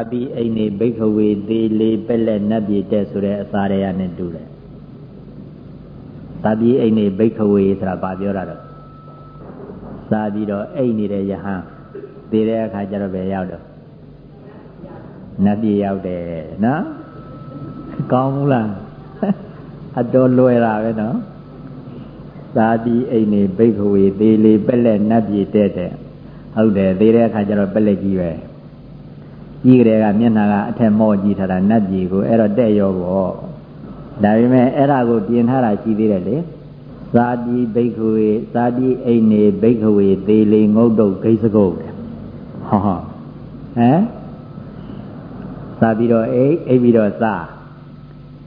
အပိအိနေဘိခဝေသေးလေးပက်လက်နတ်ပြည်တဲ့ဆိုတဲ့အစာရရနဲ့တူတယ်သာပြီးအိနေဘိခဝေဆိုတာဗာပြောတာတော့စားပြီးတော့အိနေတဲ့ယဟန်သေတဲ့အခါကျတော့ပဲရောက်တော့နတ်ပြည်ရောက်တယ်နော်ကောင်းဘူးလားအတော်လွယ်တာပဲနော်သာပြီးအိနေဘိခဝေသေးလေးပက်လက်နတ်ပြည်တဲ့တဲ့ ဟုတ်တယ်သေတဲ့အခါကျတော့ပက်လက်ကြီးပဲကြီးကြတဲ့ကမျက်နှာကအထက်မော့ကြည့်ထားတာနတ်ပြည်ကိုအဲ့တော့တဲ့ရောပေါ့ဒါပေမဲ့အဲ့ဒါကိုပြင်ထားတာရှိသေးတယ်လေသာတိဘိက္ခဝေသာတိအိနေဘိက္ခဝေသေးလေငုတ်တုတ်ဂိစကုတ်တဲ့ဟောဟမ်သာပြီးတော့အိအိပြီးတော့သာ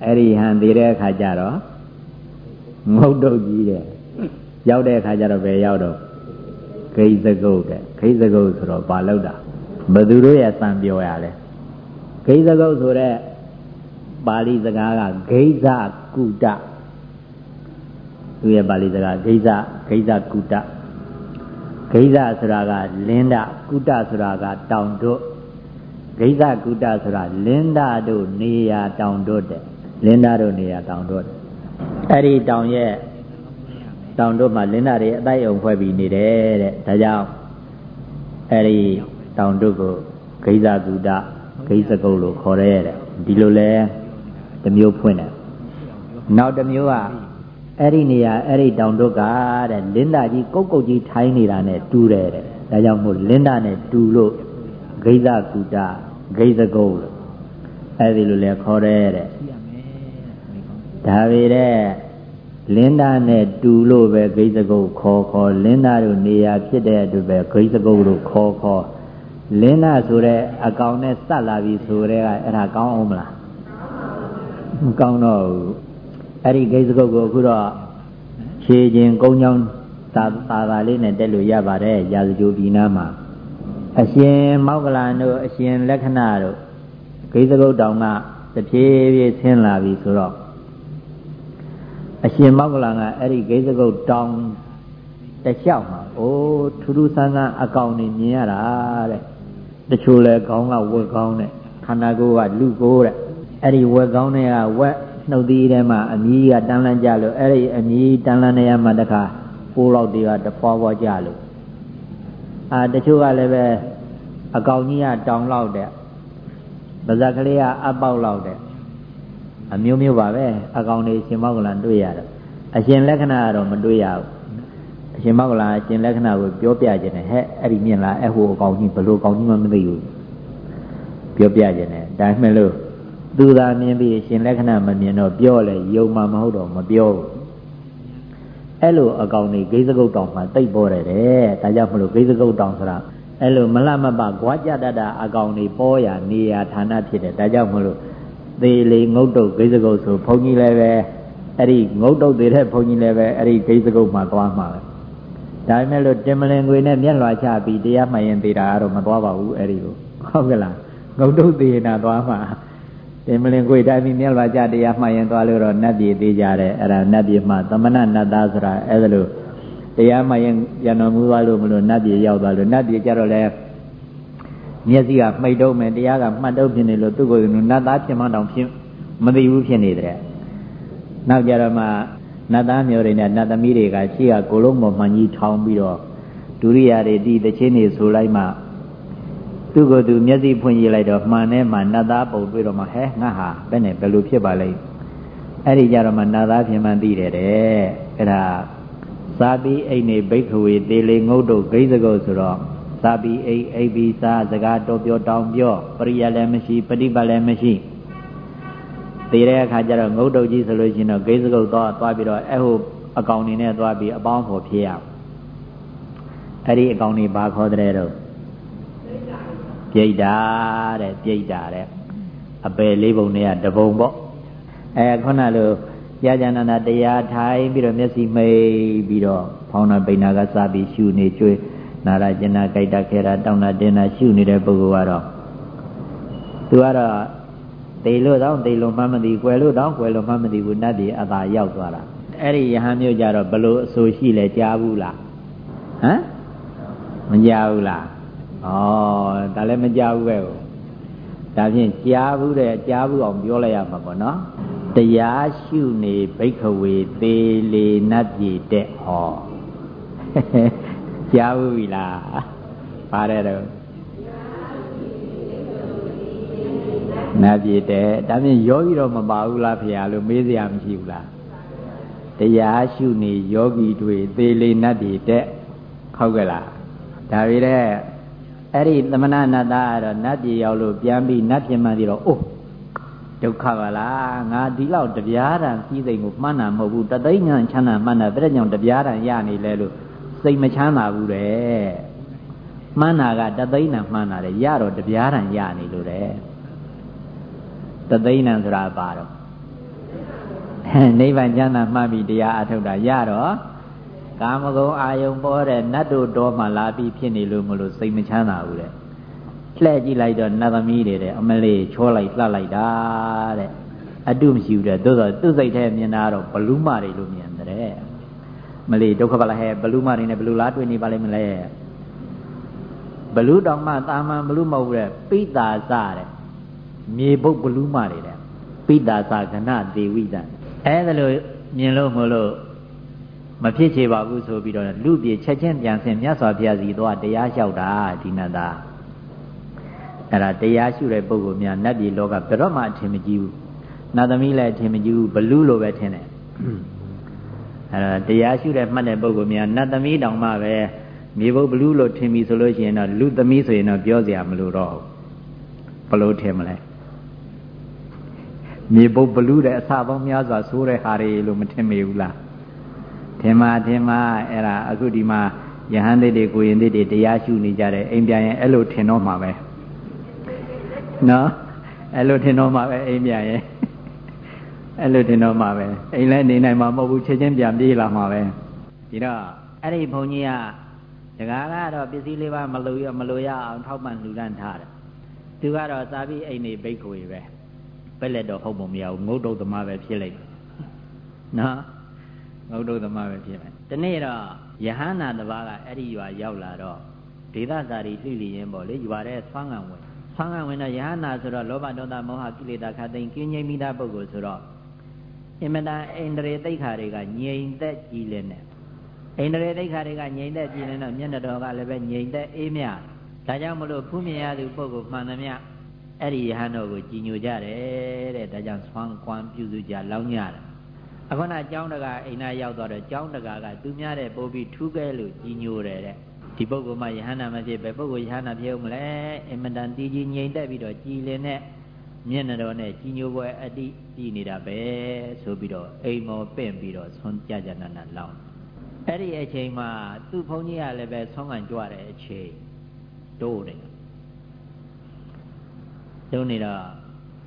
အဲ့ဒီဟန်သေးတဲ့အခါကျတော့ငုတ်တုတ်ကြီးတဲ့ရောက်တဲ့အခါကျတော့ဘယ်ရောက်တော့ ဂိစကုတ်တဲ့ဂိစကုတ်ဆိုတော့ဘာလောက်တာဘသူတို့ရဲ့စံပြောရလဲဂိစကုတ်ဆိုတဲ့ပါဠိစကားကဂိဇကုတသူရဲ့ပါဠိစကားဂိဇဂိဇကုတဂိဇဆိုတာကလင်းဒကုတဆိုတာကတောင်တို့ဂိဇကုတဆိုတာလင်းဒတို့နေရာတောင်တို့တဲ့လင်းဒတို့နေရာတောင်တို့အဲ့ဒီတောင်ရဲ့ တောင်တို့မှာလင်းဒတွေအတိုက်အုံဖွဲ့ပြီးနေတယ်တဲ့ဒါကြောင့်အဲ့ဒီတောင်တို့ကိုဂိဇကုတဂိဇကုတ်လို့ခေါ်ရဲတဲ့ဒီလိုလဲတစ်မျိုးဖွင့်တယ်နောက်တစ်မျိုးကအဲ့ဒီနေရာအဲ့ဒီတောင်တို့ကတဲ့လင်းတာကြီးကုတ်ကုတ်ကြီးထိုင်းနေတာနဲ့တူတယ်တဲ့ဒါကြောင့်မို့လင်းတာနဲ့တူလို့ဂိဇကုတဂိဇကုတ်လို့အဲ့ဒီလိုလဲခေါ်ရဲတဲ့ဒါပေတဲ့ လင်းသားနဲ့တူလို့ပဲဂိဇကုတ်ခေါ်ခေါ်လင်းသားတို့နေရာဖြစ်တဲ့အတွက်ပဲဂိဇကုတ်လို့ခေါ်ခေါ်လင်းသားဆိုတဲ့အကောင်နဲ့စက်လာပြီဆိုတဲ့ကအဲ့ဒါကောင်းအောင်မလားမကောင်းတော့ဘူးအဲ့ဒီဂိတ်စကုတ်ကိုအခုတော့ခြေချင်းကုန်းချောင်းသာသာသာလေးနဲ့တက်လို့ရပါတယ်ရာဇဂိုပြည်နာမှာအရှင်မောက္ကလန်တို့အရှင်လက္ခဏာတို့ဂိတ်စကုတ်တောင်ကတဖြည်းဖြည်းဆင်းလာပြီဆိုတော့ အရှင်မောက္ကလန်ကအဲ့ဒီဂိတ်စကုတ်တောင်တလျှောက်မှာအိုးထူးထူးဆန်းဆန်းအကောင်နေမြင်ရတာတဲ့တချို့လဲခေါင်းကဝက်ခေါင်းနဲ့ခန္ဓာကိုယ်ကလူကိုယ်တဲ့အဲ့ဒီဝက်ကောင်းတွေကဝက်နှုတ်သီးထဲမှာအမြီးကတန်းလန်းကြလို့အဲ့ဒီအမြီးတန်းလန်းနေရမှာတခါပိုးလောက်တွေကတဖွာဖွာကြလို့အာတချို့ကလည်းပဲအကောင်ကြီးကတောင်လောက်တဲ့ပါဇက်ကလေးကအပေါက်လောက်တဲ့ အမျိုးမျိုးပါပဲအကောင်တွေရှင်မောကလန်တွေ့ရတယ်အရှင်လက္ခဏာကတော့မတွေ့ရဘူးအရှင်မောကလန်အရှင်လက္ခဏာကိုပြောပြခြင်းနဲ့ဟဲ့အဲ့ဒီမြင်လားအဲ့ဟိုအကောင်ကြီးဘလို့အကောင်ကြီးမှမသိဘူးပြောပြခြင်းနဲ့ဒါမှမလို့သူသာမြင်ပြီးရှင်လက္ခဏာမမြင်တော့ပြောလဲယုံမှမဟုတ်တော့မပြောဘူးအဲ့လိုအကောင်တွေဂိဇဂုတ်တောင်မှာတိတ်ပေါ်တယ်တဲ့ဒါကြောင့်မလို့ဂိဇဂုတ်တောင်ဆိုတာအဲ့လိုမလမပဂွားကြတတ်တာအကောင်တွေပေါ်ရနေရဌာနဖြစ်တယ်ဒါကြောင့်မလို့ သေးလေငုတ်တုတ်ဂိဇဂုတ်ဆိုဘုန်းကြီးလည်းပဲအဲ့ဒီငုတ်တုတ်သေးတဲ့ဘုန်းကြီးလည်းပဲအဲ့ဒီဂိဇဂုတ်မှာသွားမှာပဲဒါပေမဲ့လို့တင်မလင်ငွေနဲ့မျက်လွှာချပြီးတရားမှရင်သေးတာကတော့မသွားပါဘူးအဲ့ဒီကိုဟုတ်ကလားငုတ်တုတ်သေးနာသွားမှာတင်မလင်ကိုတိုင်းပြီးမြတ်လာကြတရားမှရင်သွားလို့တော့နတ်ပြည်သေးကြတယ်အဲ့ဒါနတ်ပြည်မှသမဏနတ်သားဆိုတာအဲ့ဒါလို့တရားမှရင်ပြန်တော်မူသွားလို့မလို့နတ်ပြည်ရောက်သွားလို့နတ်ပြည်ကြတော့လဲ မျက်စိကမှိတ်တော့မယ်တရားကမှတ်တော့ဖြစ်နေလို့သူ့ကိုယ်ကနတ်သားဖြစ်မှတောင်ဖြစ်မသိဘူးဖြစ်နေတဲ့နောက်ကြတော့မှနတ်သားမျိုးတွေနဲ့နတ်သမီးတွေကရှေ့ကကိုလုံးပေါ်မှန်ကြီးထောင်းပြီးတော့ဒုရိယာတွေဒီတချင်းတွေဆိုလိုက်မှသူ့ကိုယ်သူမျက်စိဖွင့်ကြည့်လိုက်တော့မှန်နဲ့မှနတ်သားပုံတွေ့တော့မှဟဲငါဟာဘယ်နဲ့ဘယ်လိုဖြစ်ပါလိမ့်အဲ့ဒီကြတော့မှနတ်သားဖြစ်မှန်းသိတယ်တဲ့အဲ့ဒါသာပိအိနေဘိက္ခဝေသေလေငုတ်တို့ဂိဇဂုတ်ဆိုတော့ သာပိအိအိဘိစာစကားတော်ပြောတောင်းပြောပရိယလည်းမရှိပฏิပတ်လည်းမရှိသေတဲ့အခါကျတော့ငုတ်တုတ်ကြီးဆိုလို့ရှိရင်တော့ဂိဇဂုတ်သွားသွားပြီးတော့အဲ့ဟိုအကောင်နေနဲ့သွားပြီးအပေါင်းဖော်ဖြစ်ရအဲ့ဒီအကောင်နေဘာခေါ်တဲ့တော့ပြိတ္တာတဲ့ပြိတ္တာတဲ့အပယ်လေးပုံတွေကတပုံပေါ့အဲခုနလိုကြာကြာနာနာတရားထိုင်ပြီးတော့မျက်စိမိတ်ပြီးတော့ဖောင်းနာပိဏာကစပြီးရှုနေကျွေး နာရကျင်နာကြိုက်တာခဲတာတောင်းတာတင်းတာရှုနေတဲ့ပုဂ္ဂိုလ်ကတော့သူကတော့တေလို့တော့တေလို့မှမသိကွယ်လို့တော့ကွယ်လို့မှမသိဘူးနတ်ဒီအသာရောက်သွားတာအဲ့ဒီယဟန်မျိုးကြတော့ဘလို့အဆိုရှိလဲကြားဘူးလားဟမ်မကြားဘူးလားဩဒါလည်းမကြဘူးပဲဒါဖြင့်ကြားဘူးတဲ့ကြားဘူးအောင်ပြောလိုက်ရမှာပေါ့နော်တရားရှုနေဘိက္ခဝေသေးလေနတ်ပြည်တဲ့ဟော ကြားဘူးပြီလားပါတယ်တော့နတ်ပြည်တဲ့ဒါဖြင့်ယောဂီတော့မပါဘူးလားဖေ။လို့မေးစရာမရှိဘူးလားတရားရှုနေယောဂီတွေသေးလေနတ်ပြည်တဲ့ဟုတ်ကဲ့လားဒါပေမဲ့အဲ့ဒီသမဏနတ္တကတော့နတ်ပြည်ရောက်လို့ပြန်ပြီးနတ်ပြည်မှန်ပြီးတော့အိုးဒုက္ခပါလားငါဒီလောက်တပြားတန်ကြီးစိတ်ကိုမှန်းတာမဟုတ်ဘူးတသိဉ္ဇံချမ်းသာမှန်းတာပြည့်ကြောင်တပြားတန်ရနေလဲလို့ စိတ်မချမ်းသာဘူးတဲ့မှန်းတာကတသိဉ္ဇံမှန်းတာလေရတော့တပြားတန်ရနေလို့တဲ့တသိဉ္ဇံဆိုတာပါတော့နိဗ္ဗာန်ချမ်းသာမှတ်ပြီးတရားအထုတ်တာရတော့ကာမဂုဏ်အာယုံပေါ်တဲ့နတ်တို့တော်မှလာပြီးဖြစ်နေလို့မလို့စိတ်မချမ်းသာဘူးတဲ့လှည့်ကြည့်လိုက်တော့နတ်သမီးတွေတဲ့အမလေးချောလိုက်လှလိုက်တာတဲ့အတုမရှိဘူးတဲ့သို့သောသူ့စိတ်ထဲမြင်တာတော့ဘလူးမတွေလို့မြင်တဲ့ မလေးဒုက္ခပါလားဟဲ့ဘလူးမတွေနဲ့ဘလူးလားတွေ့နေပါလိမ့်မလဲဘလူးတောင်မှတာမန်ဘလူးမဟုတ်ဘူးတဲ့ပိတာစတဲ့မြေပုတ်ဘလူးမတွေတဲ့ပိတာစကဏဒေဝိတံအဲဒါလို့မြင်လို့မလို့မဖြစ်ချေပါဘူးဆိုပြီးတော့လူပြေချက်ချင်းပြန်ဆင်မြတ်စွာဘုရားစီသွားတရားလျှောက်တာဒီနတ်သားအဲ့ဒါတရားရှုတဲ့ပုဂ္ဂိုလ်များနတ်ပြည်လောကဘယ်တော့မှအထင်မကြီးဘူးနတ်သမီးလည်းအထင်မကြီးဘူးဘလူးလိုပဲထင်တယ် အဲ့ဒါတရားရှုတဲ့မှတ်တဲ့ပုဂ္ဂိုလ်များနတ်သမီးတောင်မှပဲမြေဘုတ်ဘလူးလိုထင်ပြီဆိုလို့ရှိရင်တော့လူသမီးဆိုရင်တော့ပြောစရာမလိုတော့ဘူးဘလို့ထင်မလဲမြေဘုတ်ဘလူးတဲ့အစပေါင်းများစွာဆိုးတဲ့ဟာတွေလို့မထင်မိဘူးလားထင်မှာထင်မှာအဲ့ဒါအခုဒီမှာယဟန်သိတွေကိုရင်သိတွေတရားရှုနေကြတယ်အိမ်ပြန်ရင်အဲ့လိုထင်တော့မှာပဲနော်အဲ့လိုထင်တော့မှာပဲအိမ်ပြန်ရင် အဲ့လိုထင်တော့မှာပဲအိမ်လည်းနေနိုင်မှာမဟုတ်ဘူးချက်ချင်းပြန်ပြေးလာမှာပဲဒီတော့အဲ့ဒီဘုန်းကြီးကဒကာကတော့ပစ္စည်းလေးပါမလိုရမလိုရအောင်ထောက်ပံ့လှူဒန်းထားတယ်သူကတော့သာပြီးအိမ်နေဘိတ်ကိုပဲပက်လက်တော့ဟုတ်ပုံမရဘူးငုတ်တုတ်သမားပဲဖြစ်လိုက်နော်ငုတ်တုတ်သမားပဲဖြစ်မယ်ဒီနေ့တော့ယဟန္တာတပါးကအဲ့ဒီရွာရောက်လာတော့ဒေသစာရီလှိလျင်ပေါ့လေရွာတဲ့ဆွမ်းငံဝင်ဆွမ်းငံဝင်တော့ယဟန္တာဆိုတော့လောဘဒေါသမောဟကိလေသာခတ်သိမ်းကင်းငြိမ်းမိသားပုဂ္ဂိုလ်ဆိုတော့ အင်မတန်အိန္ဒြေတိတ်ခါတွေကငြိမ်သက်ကြည်လင်တယ်အိန္ဒြေတိတ်ခါတွေကငြိမ်သက်ကြည်လင်တော့မျက်နှာတော်ကလည်းပဲငြိမ်သက်အေးမြဒါကြောင့်မလို့ဖူးမြင်ရသူပုဂ္ဂိုလ်မှန်သမျှအဲ့ဒီယဟန်တော်ကိုကြည်ညိုကြတယ်တဲ့ဒါကြောင့်ဆွမ်းကွမ်းပြုစုကြလောင်းကြတယ်အခုနကျောင်းတကာအိမ်နာရောက်သွားတော့ကျောင်းတကာကသူများတဲ့ပို့ပြီးထူးကဲလို့ကြည်ညိုတယ်တဲ့ဒီပုဂ္ဂိုလ်မှယဟန္တာမဖြစ်ပဲပုဂ္ဂိုလ်ယဟန္တာဖြစ်ဦးမလဲအင်မတန်တည်ကြည်ငြိမ်သက်ပြီးတော့ကြည်လင်တဲ့ မျက်နှာတော်နဲ့ကြည်ညိုပွဲအတိကြည်နေတာပဲဆိုပြီးတော့အိမ်မောပင့်ပြီးတော့ဆွမ်းကြကြနာနာလောင်းအဲ့ဒီအချိန်မှာသူ့ဘုန်းကြီးကလည်းပဲဆွမ်းကန်ကြွတဲ့အချိန်တိုးတယ်တုံးနေတော့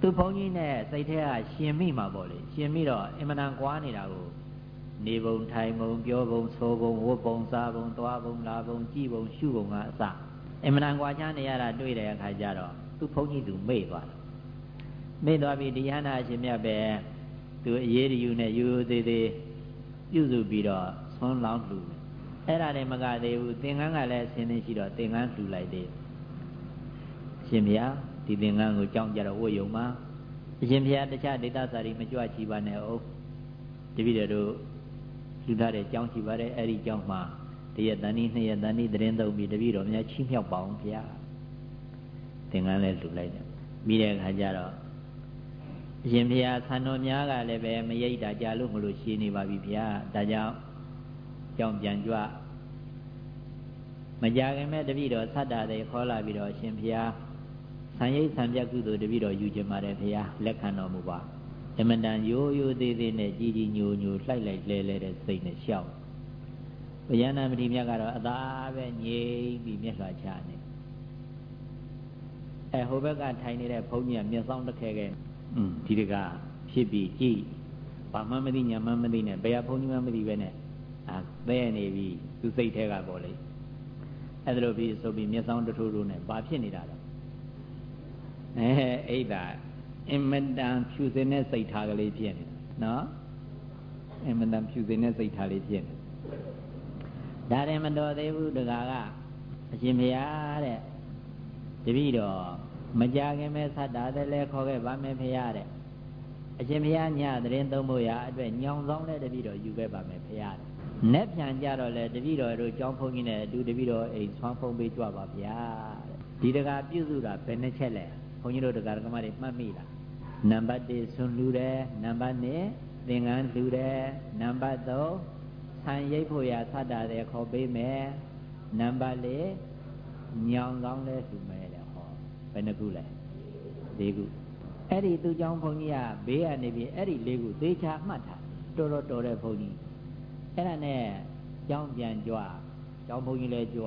သူဘုန်းကြီးနဲ့စိတ်ထဲကရှင်မိမှာပေါ့လေရှင်မိတော့အင်မတန်ကွာနေတာကိုနေပုံထိုင်ပုံပြောပုံဆိုပုံဝတ်ပုံစားပုံသွားပုံလာပုံကြည့်ပုံရှုပုံကအစအင်မတန်ကွာချနေရတာတွေ့တဲ့အခါကျတော့သူဘုန်းကြီးသူမေ့သွားတယ် မေ့သွားပြီးတရားနာရှင်မြတ်ပဲသူအရေးယူနဲ့ယူသေးသေးပြုစုပြီးတော့ဆွန်းလောင်းလှူတယ်အဲ့ဒါလည်းမကသေးဘူးသင်္ကန်းကလည်းအစင်းနေရှိတော့သင်္ကန်းလှူလိုက်သေးရှင်ဗျာဒီသင်္ကန်းကိုကြောင်းကြတော့ဝတ်ယုံမှာအရှင်ဘုရားတခြားဒေသစာရီမကြွချီပါနဲ့အောင်တပည့်တော်တို့ယူထားတဲ့ကြောင်းချီပါတယ်အဲ့ဒီကြောင်းမှာတရက်တန်ဤနှစ်ရက်တန်ဤသတင်းသုံးပြီးတပည့်တော်များချီးမြှောက်ပါအောင်ဘုရားသင်္ကန်းလဲလှူလိုက်တယ်ပြီးတဲ့အခါကျတော့ အရှင်ဘုရားဆန္တော်များကလည်းပဲမရိပ်တာကြာလို့မလို့ရှင်းနေပါပြီဘုရားဒါကြောင့်ကြောင်းပြန်ကြွမကြခင်မဲ့တပည့်တော်သတ္တာတွေခေါ်လာပြီးတော့ရှင်ဘုရားဆံရိပ်ဆံပြကုသိုလ်တပည့်တော်ယူကျင်ပါတယ်ဘုရားလက်ခံတော်မူပါအမတန်ရိုးရိုးသေးသေးနဲ့ကြီးကြီးညိုညိုလှိုက်လိုက်လဲလဲတဲ့စိတ်နဲ့ရှောက်ဘုရားနာမတိမြတ်ကတော့အသာပဲငြိမ်ပြီးမျက်လွှာချနေအဲဟိုဘက်ကထိုင်နေတဲ့ဘုန်းကြီးကမျက်စောင်းတစ်ခဲခဲอืม ဒီတကဖြစ်ပြီးကြည်ဘာမှမသိညာမှမသိနဲ့ဘယ်ဟာဘုန်းကြီးမှမသိပဲနဲ့အာသဲနေပြီသူစိတ်ထဲကပေါ်လေအဲ့ဒါလိုပြီးဆိုပြီးမျက်စောင်းတထိုးထိုးနဲ့ဘာဖြစ်နေတာလဲအဲအိဒါအင်မတန်ဖြူစင်တဲ့စိတ်ထားကလေးဖြစ်နေနော်အင်မတန်ဖြူစင်တဲ့စိတ်ထားလေးဖြစ်နေဒါရင်မတော်သေးဘူးတကာကအရှင်ဘုရားတဲ့တပည့်တော် မကြခင်မဲ့သတ္တာတဲ့လဲခေါ်ခဲ့ပါမယ်ဖရာတဲ့အရှင်ဘုရားညသတင်းသုံးဖို့ရအတွက်ညောင်ဆောင်တဲ့တပည့်တော်ယူခဲ့ပါမယ်ဖရာတဲ့။နဲ့ပြန်ကြတော့လေတပည့်တော်တို့ကျောင်းဖုန်းကြီးနဲ့အတူတပည့်တော်အိမ်ဆွမ်းဖုံးပေးကြပါဗျာတဲ့။ဒီတကာပြုစုတာဘယ်နှချက်လဲ။ဘုန်းကြီးတို့တရားဓမ္မတွေမှတ်မိလား။နံပါတ်1ဆွန်လူတယ်နံပါတ်2သင်္ကန်းလူတယ်နံပါတ်3ဆံရိပ်ဖို့ရသတ္တာတဲ့ခေါ်ပေးမယ်နံပါတ်4ညောင်ဆောင်လဲလူမယ်တဲ့ဟောဘ ယ်နှခုလဲ၄ခုအဲ့ဒီသူ့ကြောင့်ဘုန်းကြီးကဘေးကနေပြီးအဲ့ဒီ၄ခုသေချာမှတ်တာတော်တော်တော်တဲ့ဘုန်းကြီးအဲ့ဒါနဲ့ကြောင်းပြန်ကြွကြောင်းဘုန်းကြီးလည်းကြွ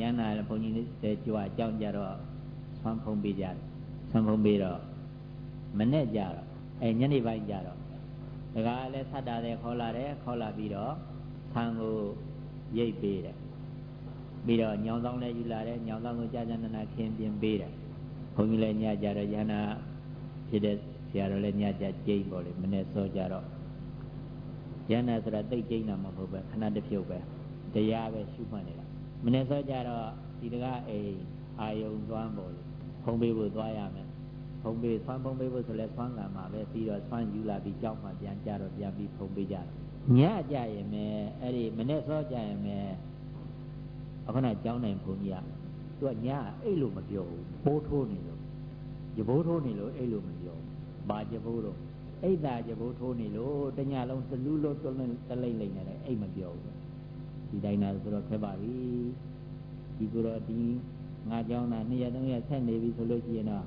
ရန်နာဘုန်းကြီးလည်းကြွကြောင်းကြတော့ဆွမ်းဖုံးပေးကြတယ်ဆွမ်းဖုံးပေးတော့မနဲ့ကြတော့အဲညနေပိုင်းကြတော့ဒါကလည်းဆက်တာတယ်ခေါ်လာတယ်ခေါ်လာပြီးတော့ဆံကိုရိတ်ပေးတယ်ပြီးတော့ညောင်ဆောင်လည်းယူလာတယ်ညောင်ဆောင်ကိုကြာကြာနာနာခင်းပြင်ပေးတယ် န်းကြီးလည်းညကြတော့ရဟနာဖြစ်တဲ့ဆရာတော်လည်းညကြကျိတ်ပေါ့လေမနေ့စောကြတော့ရဟနာဆိုတာတိတ်ကျိတ်တာမဟုတ်ပဲခဏတစ်ဖြုတ်ပဲတရားပဲရှုမှတ်နေတာမနေ့စောကြတော့ဒီတကားအိမ်အာယုံသွမ်းပေါ့လေဖုံးပေးဖို့သွားရမယ်ဖုံးပေးဆွမ်းဖုံးပေးဖို့ဆိုလဲဆွမ်းကံမှာပဲပြီးတော့ဆွမ်းယူလာပြီးကြောက်မှပြန်ကြတော့ပြန်ပြီးဖုံးပေးကြတယ်ညကြရင်မယ်အဲ့ဒီမနေ့စောကြရင်မယ်အခုနကြောင်းနိုင်ဘုန်းကြီးကသူကညအဲ့လိုမပြောဘူးပိုးထိုးနေလို့ ကြဘိုးထိုးနေလို့အဲ့လိုမပြောဘာကြဘိုးတော့အိတ်သာကြဘိုးထိုးနေလို့တညလုံးသလူးလို့တလိမ့်တလိမ့်လိမ့်နေတယ်အိတ်မပြောဘူးဒီတိုင်းသာဆိုတော့ခက်ပါပြီဒီကိုတော့ဒီငါကြောင်းတာနှစ်ရက်သုံးရက်ဆက်နေပြီဆိုလို့ရှိရင်တော့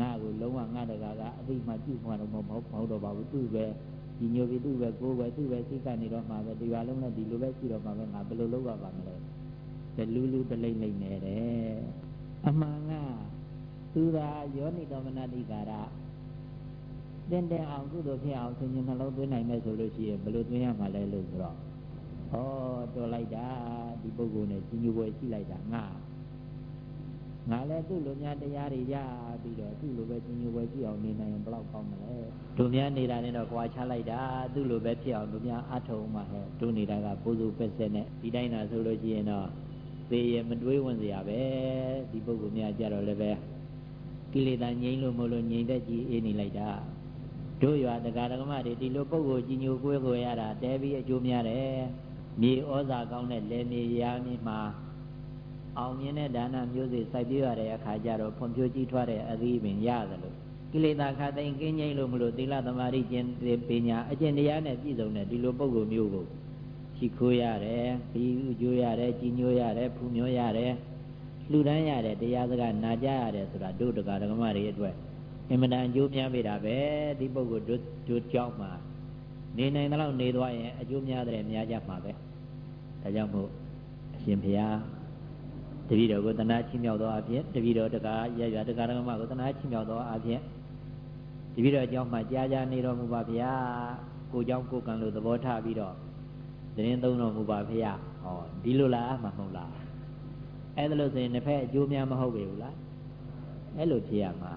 ငါကိုလုံးဝငါတကာကအသိမှပြုမှတော့မဟုတ်မဟုတ်တော့ပါဘူးသူ့ပဲဒီညိုပြီးသူ့ပဲကိုယ်ပဲသူ့ပဲစိတ်ကနေတော့မှပဲဒီပါလုံးနဲ့ဒီလိုပဲရှိတော့မှပဲငါဘယ်လိုလုပ်ရပါမလဲတလူးလူးတလိမ့်လိမ့်နေတယ်အမှန်က သူသာယောနိတော်မနတိကာရတင်တဲ့အောင်ကုသိုလ်ဖြစ်အောင်ဆင်ញံနှလုံးသွင်းနိုင်မယ်ဆိုလို့ရှိရင်ဘယ်လိုသွင်းရမှာလဲလို့ဆိုတော့ဩတော်လိုက်တာဒီပုဂ္ဂိုလ်နဲ့ကြီးညိုပွဲရှိလိုက်တာငါငါလည်းသူ့လိုများတရားတွေရပြီးတော့သူ့လိုပဲကြီးညိုပွဲကြည့်အောင်နေနိုင်ရင်ဘယ်လောက်ကောင်းမလဲတို့များနေတာနဲ့တော့ကြွာချလိုက်တာသူ့လိုပဲဖြစ်အောင်တို့များအထုံမှဟဲ့တို့နေတာကပိုးစုပက်ဆက်နဲ့ဒီတိုင်းသာဆိုလို့ရှိရင်တော့သေရမတွေးဝင်စရာပဲဒီပုဂ္ဂိုလ်များကြတော့လည်းပဲ ကိလေသာငြိမ်းလို့မလို့ငြိမ်သက်ကြည်အေးနေလိုက်တာတို့ရွာတရားဓမ္မတွေဒီလိုပုဂ္ဂိုလ်ကြီးညိုကိုယ်ကိုရတာတဲပြီးအကျိုးများတယ်မြေဩဇာကောင်းတဲ့လယ်မြေရာမြေမှာအောင်မြင်တဲ့ဒါနမျိုးစေ့စိုက်ပြရတဲ့အခါကျတော့ဖွံ့ဖြိုးကြီးထွားတဲ့အသီးပင်ရသလိုကိလေသာခတ်သိမ်းကင်းငြိမ်းလို့မလို့သီလသမာဓိကျင့်ပညာအကျင့်တရားနဲ့ပြည့်စုံတဲ့ဒီလိုပုဂ္ဂိုလ်မျိုးကိုရှိခိုးရတယ်ပြီးဥကျိုးရတယ်ကြီးညိုရတယ်ဖူးမျိုးရတယ် လှူဒန်းရတယ်တရားစကားနာကြရတယ်ဆိုတာတို့တကာဓမ္မတွေအတွက်အင်မတန်အကျိုးများပေတာပဲဒီပုဂ္ဂိုလ်တို့တို့ကြောင်းမှာနေနိုင်တဲ့လောက်နေသွားရင်အကျိုးများတယ်များကြမှာပဲဒါကြောင့်မို့အရှင်ဘုရားတပည့်တော်ကိုတနာချင်းမြောက်သောအဖြစ်တပည့်တော်တကာရရတကာဓမ္မကိုတနာချင်းမြောက်သောအဖြစ်တပည့်တော်အကြောင်းမှာကြာကြာနေတော်မူပါဗျာကိုเจ้าကိုကံလို့သဘောထားပြီးတော့သတင်းသုံးတော်မူပါဖေရဟောဒီလိုလားမှမဟုတ်လား အဲ့ဒါလို့ဆိုရင်တစ်ဖက်အကျိုးများမဟုတ်ပေဘူးလားအဲ့လိုဖြစ်ရမှာ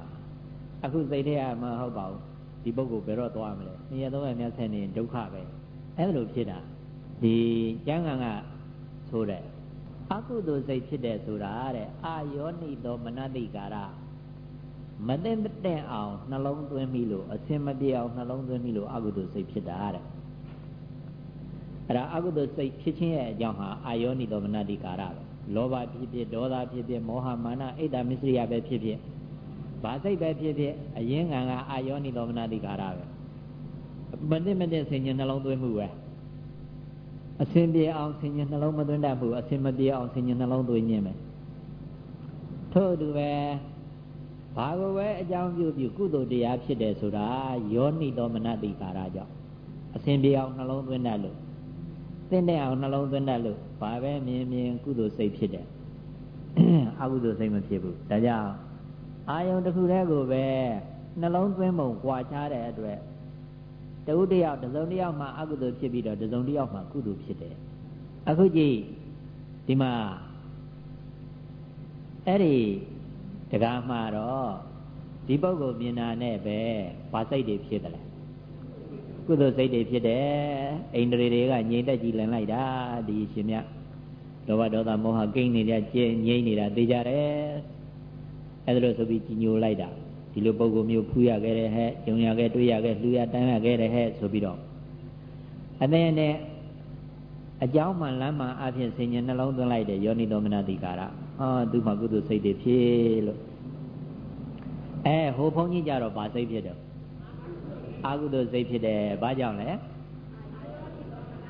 အခုစိတ်ထဲကမဟုတ်ပါဘူးဒီပုဂ္ဂိုလ်ဘယ်တော့သွားမလဲနှစ်ရက်သုံးရက်များဆက်နေဒုက္ခပဲအဲ့ဒါလိုဖြစ်တာဒီကျမ်းဂန်ကဆိုတဲ့အကုသိုလ်စိတ်ဖြစ်တဲ့ဆိုတာတဲ့အာယောနိသောမနတိကာရမသိမတဲ့အောင်နှလုံးသွင်းပြီလို့အစင်မပြေအောင်နှလုံးသွင်းပြီလို့အကုသိုလ်စိတ်ဖြစ်တာတဲ့အဲ့ဒါအကုသိုလ်စိတ်ဖြစ်ခြင်းရဲ့အကြောင်းဟာအာယောနိသောမနတိကာရပဲ လောဘဖြစ်ဖြစ်ဒေါသဖြစ်ဖြစ်မောဟမာနအိတ်တမစ္စရိယပဲဖြစ်ဖြစ်ဘာစိတ်ပဲဖြစ်ဖြစ်အရင်ကံကအာယောနိသောမနတိကာရပဲမသိမသိဆင်ញနှလုံးသွင်းမှုပဲအစင်ပြေအောင်ဆင်ញနှလုံးမသွင်းတတ်ဘူးအစင်မပြေအောင်ဆင်ញနှလုံးသွင်းခြင်းပဲထို့အတူပဲဘာကိုပဲအကြောင်းပြုပြုကုသိုလ်တရားဖြစ်တယ်ဆိုတာယောနိသောမနတိကာရကြောင့်အစင်ပြေအောင်နှလုံးသွင်းတတ်လို့ သင့်တဲ့အောင်နှလုံးသွင်းတတ်လို့ဘာပဲမြင်မြင်ကုသိုလ်စိတ်ဖြစ်တယ်အကုသိုလ်စိတ်မဖြစ်ဘူးဒါကြောင့်အာယုံတစ်ခုတည်းကိုပဲနှလုံးသွင်းပုံကြွာချတဲ့အတွက်တဝုတယောက်တစုံတယောက်မှအကုသိုလ်ဖြစ်ပြီးတော့တစုံတယောက်မှကုသိုလ်ဖြစ်တယ်အခုကြည့်ဒီမှာအဲ့ဒီတကားမှာတော့ဒီပုဂ္ဂိုလ်မြင်တာနဲ့ပဲဘာစိတ်တွေဖြစ်တယ်လဲ ကုသိုလ်စိတ်တွေဖြစ်တယ်အိန္ဒြေတွေကငြိမ်သက်ကြည်လင်လိုက်တာဒီရှင်မြတ်လောဘဒေါသမောဟကိန်းနေကြကျင်းငြိမ်နေတာသိကြတယ်အဲ့ဒါလို့ဆိုပြီးကြီးညိုလိုက်တာဒီလိုပုံကိုမျိုးဖူးရခဲ့တဲ့ဟဲ့ဂျုံရခဲ့တွေးရခဲ့လှူရတန်းရခဲ့တဲ့ဟဲ့ဆိုပြီးတော့အသင်နဲ့အကြောင်းမှလမ်းမှအဖြစ်ဆင်ញနှလုံးသွင်းလိုက်တဲ့ယောနိသောမနတိကာရအာသူ့မှာကုသိုလ်စိတ်တွေဖြစ်လို့အဲဟိုဘုန်းကြီးကြတော့ဗာစိတ်ဖြစ်တော့ အာကုသိုလ်စိတ်ဖြစ်တယ်ဘာကြောင့်လဲ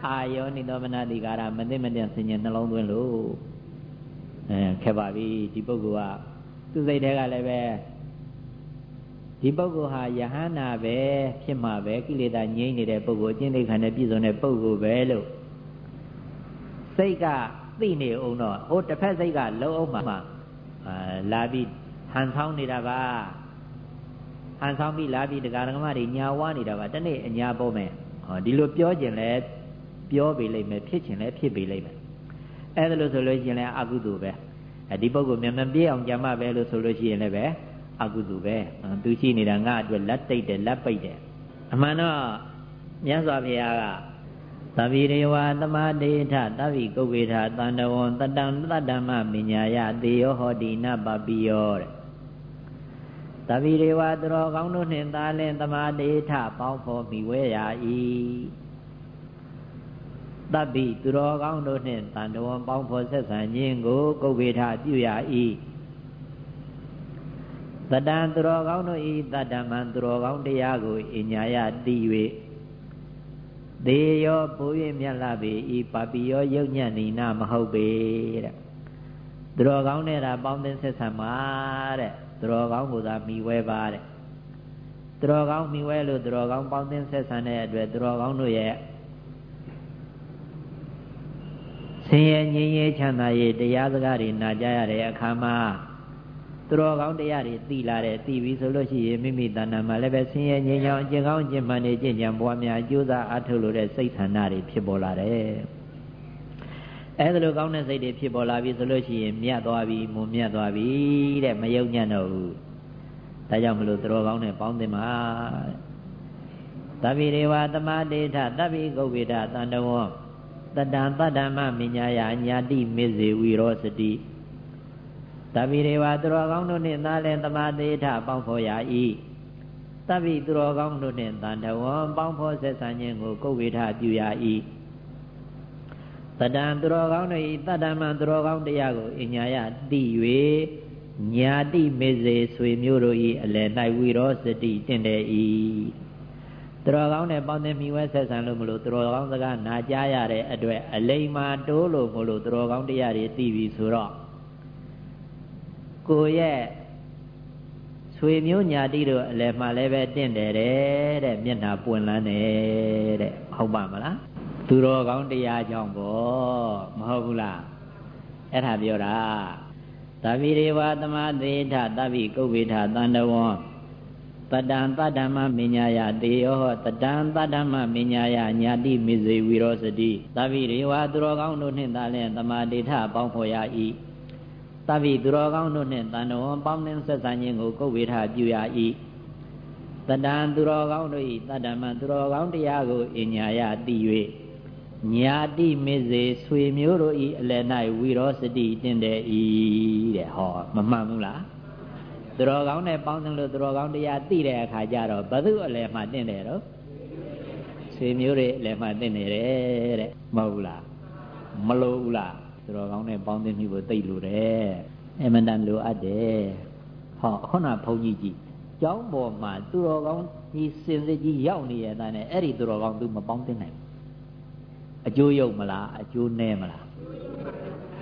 အာယောနိသောမနတိကာရမသိမတည့်ဆင်ញနှလုံးသွင်းလို့အဲခဲ့ပါပြီဒီပုဂ္ဂိုလ်ကသူ့စိတ်ထဲကလည်းပဲဒီပုဂ္ဂိုလ်ဟာယဟန္တာပဲဖြစ်မှာပဲကိလေသာငြိမ့်နေတဲ့ပုဂ္ဂိုလ်အကျင့်ဒိဋ္ဌာနဲ့ပြည့်စုံတဲ့ပုဂ္ဂိုလ်ပဲလို့စိတ်ကသိနေအောင်တော့ဟိုတစ်ဖက်စိတ်ကလုံးအောင်မှအာလာပြီးဟန်ဆောင်နေတာပါ ဟန်ဆောင်ပြီးလာပြီးတရားဓမ္မတွေညာဝါနေတာပါတနေ့အညာပေါ်မယ်ဟောဒီလိုပြောကျင်လဲပြောပေလိမ့်မယ်ဖြစ်ကျင်လဲဖြစ်ပေလိမ့်မယ်အဲ့ဒါလို့ဆိုလို့ရှိရင်လည်းအကုသိုလ်ပဲဒီပုဂ္ဂိုလ်မြန်မြန်ပြေးအောင်ကြံမပဲလို့ဆိုလို့ရှိရင်လည်းပဲအကုသိုလ်ပဲသူရှိနေတာငါအတွက်လက်တိတ်တယ်လက်ပိတ်တယ်အမှန်တော့မြတ်စွာဘုရားကသဗ္ဗိရေဝသမာဒေထသဗ္ဗိကုဝေထတန္တဝံတတံတတ္တမမညာယတေယောဟောတိနပပိယောတဲ့ သဗ္ဗိရေဝသူတော်ကောင်းတို့နှင့်သာလင်သမာဒေထပေါင်းဖော်မိဝဲရာ၏တပ္ပိသူတော်ကောင်းတို့နှင့်တန်တော်ပေါင်းဖော်ဆက်ဆံခြင်းကိုကုဝေထပြုရ၏တတံသူတော်ကောင်းတို့ဤတတ္တမံသူတော်ကောင်းတရားကိုအညာယတိ၍သေရောပိုး၍မြတ်လာပေဤပပိယောယုတ်ညံ့နိနာမဟုတ်ပေတဲ့သူတော်ကောင်းနဲ့တာပေါင်းသင်းဆက်ဆံပါတဲ့ သူတော်ကောင်းကိုသာမိဝဲပါတဲ့သူတော်ကောင်းမိဝဲလို့သူတော်ကောင်းပေါင်းသင်းဆက်ဆံတဲ့အတွက်သူတော်ကောင်းတို့ရဲ့ဆင်းရဲငြိမ်းရဲချမ်းသာရေးတရားစကားတွေနာကြရတဲ့အခါမှာသူတော်ကောင်းတရားတွေသိလာတဲ့သိပြီဆိုလို့ရှိရင်မိမိတဏ္ဍာမှာလည်းပဲဆင်းရဲငြိမ်းချမ်းအကျင့်ကောင်းအကျင့်မှန်တွေကျင့်ကြံပွားများကြိုးစားအားထုတ်လို့တဲ့စိတ်ဆန္ဒတွေဖြစ်ပေါ်လာတယ် အဲဒါလိုကောင်းတဲ့စိတ်တွေဖြစ်ပေါ်လာပြီဆိုလို့ရှိရင်မြတ်သွားပြီမွန်မြတ်သွားပြီတဲ့မယုံညံ့တော့ဘူးဒါကြောင့်မလို့သူတော်ကောင်းနဲ့ပေါင်းသင်ပါတဗ္ဗိရေဝသမာဒေထတဗ္ဗိဂုတ်ဝေဒတန္တဝံတတံတတ္တမမညာယညာတိမေဇေဝီရောစတိတပိရေဝသူတော်ကောင်းတို့နှင့်သာလည်းတမသေးထပေါင်းဖော်ရ၏တပိသူတော်ကောင်းတို့နှင့်တန်တဝံပေါင်းဖော်ဆက်ဆံခြင်းကိုကိုယ်ဝေထပြုရ၏ တတံသူတော်ကောင်းတို့၏တတ္တမံသူတော်ကောင်းတရားကိုအညာယတိ၍ညာတိမေစေဆွေမျိုးတို့၏အလယ်၌ဝီရောစတိတင့်တယ်၏သူတော်ကောင်းနဲ့ပေါင်းသင်းမိဝဲဆက်ဆံလို့မလို့သူတော်ကောင်းစကားနာကြားရတဲ့အတွက်အလိမ္မာတိုးလို့မလို့သူတော်ကောင်းတရားတွေသိပြီဆိုတော့ကိုရဲ့ဆွေမျိုးညာတိတို့အလယ်မှာလည်းပဲတင့်တယ်တဲ့မျက်နှာပွင့်လန်းတယ်တဲ့ဟုတ်ပါမလား သူတော်ကောင်းတရားကြောင့်ပေါ့မဟုတ်ဘူးလားအဲ့ဒါပြောတာသဗ္ဗိရေဝသမာသေထသဗ္ဗိကုဝေထသန္တဝံတတံတတ္တမမညာယတေယောတတံတတ္တမမညာယညာတိမေဇေဝီရောစတိသဗ္ဗိရေဝသူတော်ကောင်းတို့နှင့်သာလျှင်သမာဓိထပေါင်းဖော်ရ၏သဗ္ဗိသူတော်ကောင်းတို့နှင့်တန်တော်ပေါင်းသင်းဆက်ဆံခြင်းကိုကုတ်ဝေထပြုရ၏တတံသူတော်ကောင်းတို့၏တတ္တမံသူတော်ကောင်းတရားကိုအညာယတိ၍ ညာတိမေစေဆွေမျိုးတို့၏အလယ်၌ဝီရောစတိတင်တယ်၏တဲ့ဟောမမှန်ဘူးလားသူတော်ကောင်းနဲ့ပေါင်းသင်းလို့သူတော်ကောင်းတရားသိတဲ့အခါကျတော့ဘသူအလယ်မှာတင်တယ်တော့ဆွေမျိုးတွေအလယ်မှာတင်နေတယ်တဲ့မဟုတ်ဘူးလားမလို့ဘူးလားသူတော်ကောင်းနဲ့ပေါင်းသင်းမိဖို့သိလို့တယ်အမှန်တန်လိုအပ်တယ်ဟောခုနဘုန်းကြီးကြီးကျောင်းပေါ်မှာသူတော်ကောင်းကြီးစင်စစ်ကြီးရောက်နေရတဲ့နဲ့အဲ့ဒီသူတော်ကောင်းသူမပေါင်းသင်းနိုင်ဘူး အကျိုးရုပ်မလားအကျိုးနည်းမလား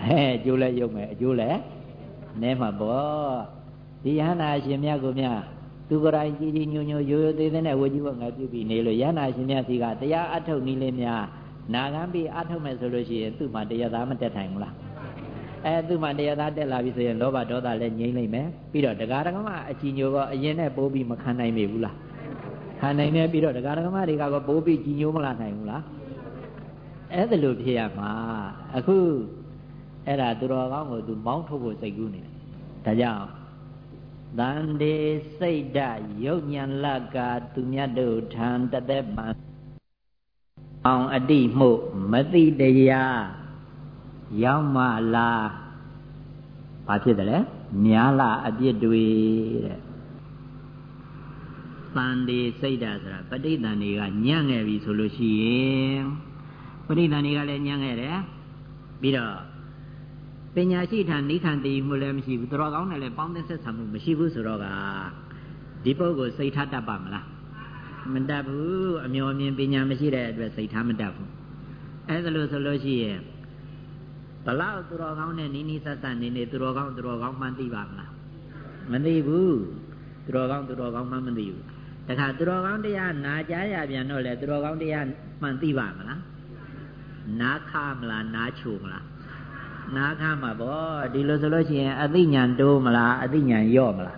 ဟဲ့အကျိုးလည်းရုပ်မယ်အကျိုးလည်းနည်းမှာပေါ့ဒီယဟနာရှင်မြတ်ကိုမြတ်သူကိုယ်တိုင်ကြည်ကြည်ညိုညိုရိုးရိုးသေးသေးနဲ့ဝေကြီးဝငါပြုပြီးနေလို့ယဟနာရှင်မြတ်စီကတရားအထုတ်နည်းလေးများနာခံပြီးအထုတ်မယ်ဆိုလို့ရှိရင်သူ့မှာတရားသားမတက်ထိုင်ဘူးလားအဲသူ့မှာတရားသားတက်လာပြီဆိုရင်လောဘဒေါသလည်းငြိမ့်လိမ့်မယ်ပြီးတော့တရားဓမ္မအကြည်ညိုကအရင်နဲ့ပိုးပြီးမခံနိုင်ပြီဘူးလားခံနိုင်နေပြီးတော့တရားဓမ္မတွေကပိုးပြီးကြည်ညိုမလာနိုင်ဘူးလား အဲ့ဒါလိုဖြစ်ရမှာအခုအဲ့ဒါသူတော်ကောင်းကိုသူမောင်းထုတ်ဖို့စိတ်ကူးနေတယ်ဒါကြောင့်တန်တေစိတ်ဓာယုတ်ညံလကသူမြတ်တို့ထံတသက်ပံအောင်အတိမှုမတိတရားရောက်မှလားဘာဖြစ်တယ်လဲများလာအပြစ်တွေတဲ့တန်ဒီစိတ်ဓာတ်ဆိုတာပဋိသန္ဓေကညံ့ငယ်ပြီဆိုလို့ရှိရင် ပဋိသန္ဓေကလည်းညံ့ငယ်တယ်ပြီးတော့ပညာရှိထံနိခံတည်မှုလည်းမရှိဘူးတော်ကောင်းတယ်လည်းပေါင်းသင်းဆက်ဆံမှုမရှိဘူးဆိုတော့ကဒီပုဂ္ဂိုလ်စိတ်ထားတတ်ပါမလားမတတ်ဘူးအမျော်မြင်ပညာမရှိတဲ့အတွက်စိတ်ထားမတတ်ဘူးအဲဒါလို့ဆိုလို့ရှိရင်ဘလောက်သူတော်ကောင်းနဲ့နီးနီးဆက်ဆက်နေနေသူတော်ကောင်းသူတော်ကောင်းမှန်းသိပါမလားမသိဘူးသူတော်ကောင်းသူတော်ကောင်းမှန်းမသိဘူးတခါသူတော်ကောင်းတရားနာကြားရပြန်တော့လေသူတော်ကောင်းတရားမှန်သိပါမလား နာခမလားနာချိုမလားနာခမှာပေါ့ဒီလိုဆိုလို့ရှိရင်အသိဉာဏ်တိုးမလားအသိဉာဏ်ယော့မလား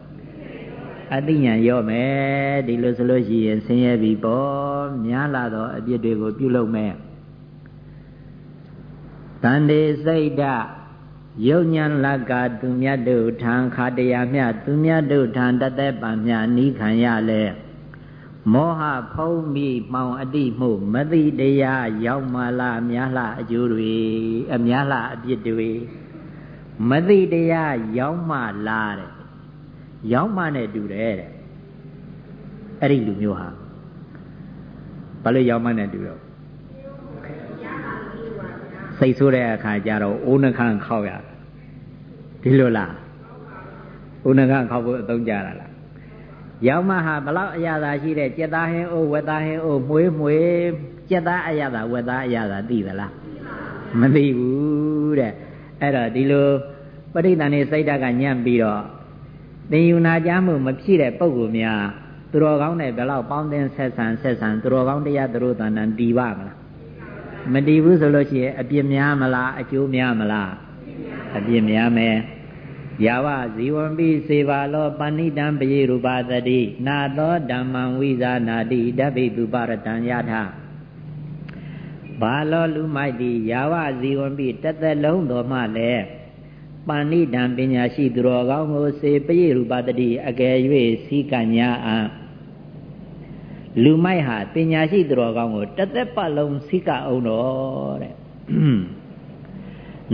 အသိဉာဏ်ယော့မယ်ဒီလိုဆိုလို့ရှိရင်ဆင်းရဲပြီပေါ့များလာတော့အပြစ်တွေကိုပြုလုပ်မယ်တန်တေစိတ်ဓာယုံညာလကသူမြတ်တို့ထံခါတရားမြသူမြတ်တို့ထံတသက်ပံမြနိခံရလဲ မောဟဖုံးမိမှောင်အတိမှုမသိတရားရောက်မှလားများလားအကျိုးတွေအများလားအပြစ်တွေမသိတရားရောက်မှလားတဲ့ရောက်မှနဲ့တူတယ်တဲ့အဲ့ဒီလူမျိုးဟာဘာလို့ရောက်မှနဲ့တူတော့စိတ်ဆိုးတဲ့အခါကျတော့အိုးနှခမ်းခောက်ရဒီလိုလားအိုးနှခမ်းခောက်ဖို့အသုံးကြတာလား ရောက်မှဟာဘလောက်အရာသာရှိတဲ့ကြက်သားဟင်းအိုးဝက်သားဟင်းအိုးမွေးမွေးကြက်သားအရာသာဝက်သားအရာသာသိသလားမသိဘူးတဲ့အဲ့တော့ဒီလိုပဋိသန္ဓေစိတ်ဓာတ်ကညံ့ပြီးတော့သင်ယူနာကြမှုမဖြစ်တဲ့ပုံကူများသူတော်ကောင်းတဲ့ဘယ်လောက်ပေါင်းသင်းဆက်ဆံဆက်ဆံသူတော်ကောင်းတရားသူတို့တန်တန်တည်ပါမလားမတည်ဘူးဆိုလို့ရှိရင်အပြစ်များမလားအကျိုးများမလားအပြစ်များမယ် ယာဝဇီဝံပိစေပါလောပဏိတံပယေရူပသတိနာသောဓမ္မံဝိဇာနာတိတပိတုပါရတံယထဘာလောလူမိုက်တိယာဝဇီဝံပိတသက်လုံးတော်မှလည်းပဏိတံပညာရှိသူတော်ကောင်းကိုစေပယေရူပသတိအကယ်၍စီကညာအံလူမိုက်ဟာပညာရှိသူတော်ကောင်းကိုတသက်ပတ်လုံးစီကအောင်တော်တဲ့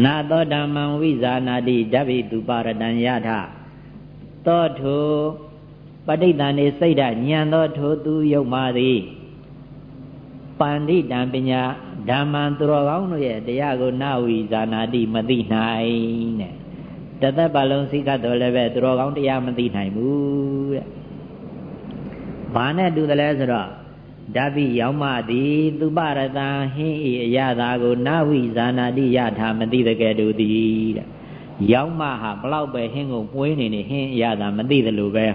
နာသောဓမ္မံဝိဇာနာတိဓဗ္ဗိတုပါရတံယထသောထုပဋိသန္ဓေစိတ်ဓာညံသောထိုသူယုတ်မာသည်ပန္တိတံပညာဓမ္မံသူတော်ကောင်းတို့ရဲ့တရားကိုနာဝိဇာနာတိမသိနိုင်တဲ့တသက်ပါလုံးစိတ်ကတော့လည်းပဲသူတော်ကောင်းတရားမသိနိုင်ဘူးတဲ့ဘာနဲ့တူတယ်လဲဆိုတော့ ဓာပိရောက်မှသည်သူပရတံဟင်းဤအရသာကိုနာဝိဇာနာတိယထာမသိတကယ်တူသည်တဲ့ရောက်မှဟာဘလောက်ပဲဟင်းကိုပွေးနေနေဟင်းအရသာမသိသလိုပဲ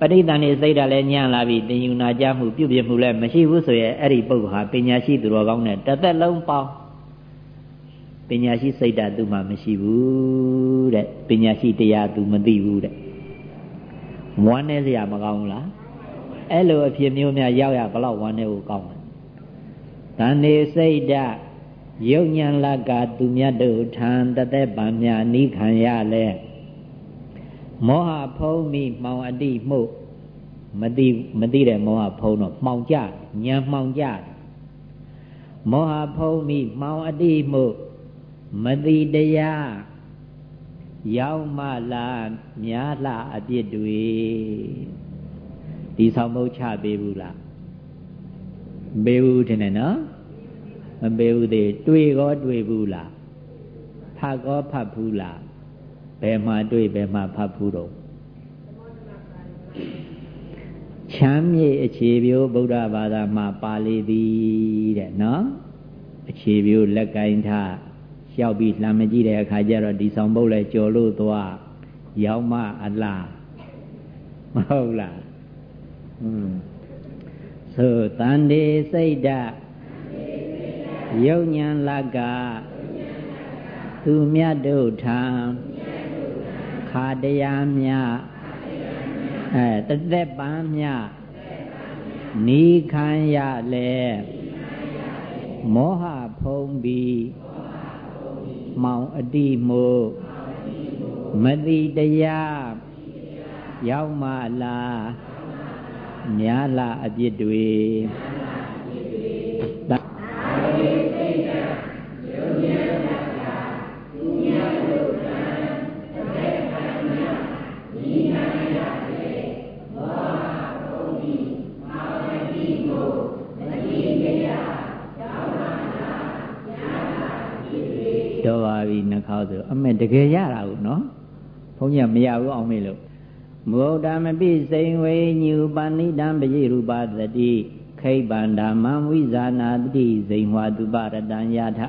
ပဋိသန္ဓေစိတ်ဓာတ်လည်းညံ့လာပြီတင်ယူနာကြမှုပြုပြမှုလည်းမရှိဘူးဆိုရင်အဲ့ဒီပုဂ္ဂိုလ်ဟာပညာရှိသူတော်ကောင်းနဲ့တစ်သက်လုံးပေါင်းပညာရှိစိတ်ဓာတ်သူမှမရှိဘူးတဲ့ပညာရှိတရားသူမသိဘူးတဲ့ဝမ်းနေစရာမကောင်းဘူးလား အဲ့လိုအဖြစ်မျိုးများရောက်ရဘလောက်ဝမ်းနေကိုကောင်းတယ်။တန်နေစိတ်ဓာတ်ယုံညာလကသူမြတ်တို့ထံတသက်ပံမြနိခံရလဲမောဟဖုံးမိမှောင်အတိမှုမသိမသိတဲ့မောဟဖုံးတော့မှောင်ကြညံမှောင်ကြမောဟဖုံးမိမှောင်အတိမှုမသိတရားရောက်မှလာများလာအပြစ်တွေ ဒီဆောင်မုတ်ချပေးဘူးလားပေးဘူးထင်တယ်နော်မပေးဘူးသေးတွေ့ကောတွေ့ဘူးလားဖတ်ကောဖတ်ဘူးလားဘယ်မှာတွေ့ဘယ်မှာဖတ်ဘူးတော့ချမ်းမြေအခြေပြိုးဗုဒ္ဓဘာသာမှာပါဠိသည်တဲ့နော်အခြေပြိုးလက်ကင်ထားလျှောက်ပြီးလှမ်းမကြည့်တဲ့အခါကျတော့ဒီဆောင်ပုတ်လဲကြော်လို့သွားရောက်မအလားမဟုတ်လား ဆိုတန်ဒီစိတ်ဓာယုံညာလကသူမြတ်တို့ထံခါတရားမြအဲတသက်ပန်းမြနီးခံရလေမောဟဖုံးပြီးမောင်အတိမို့မတိတရားရောက်မှလား များလာအပြစ်တွေတော့ပါပြီနှခေါဆိုအမေတကယ်ရတာကိုနော်ဘုန်းကြီးကမရဘူးအောင်မေလို့ မုဒ္ဓမပိစိန်ဝေညုပဏိတံပရိရူပသတိခိဗန္ဓမ္မဝိဇာနာတိဇိန်ဝတုပရတံယထ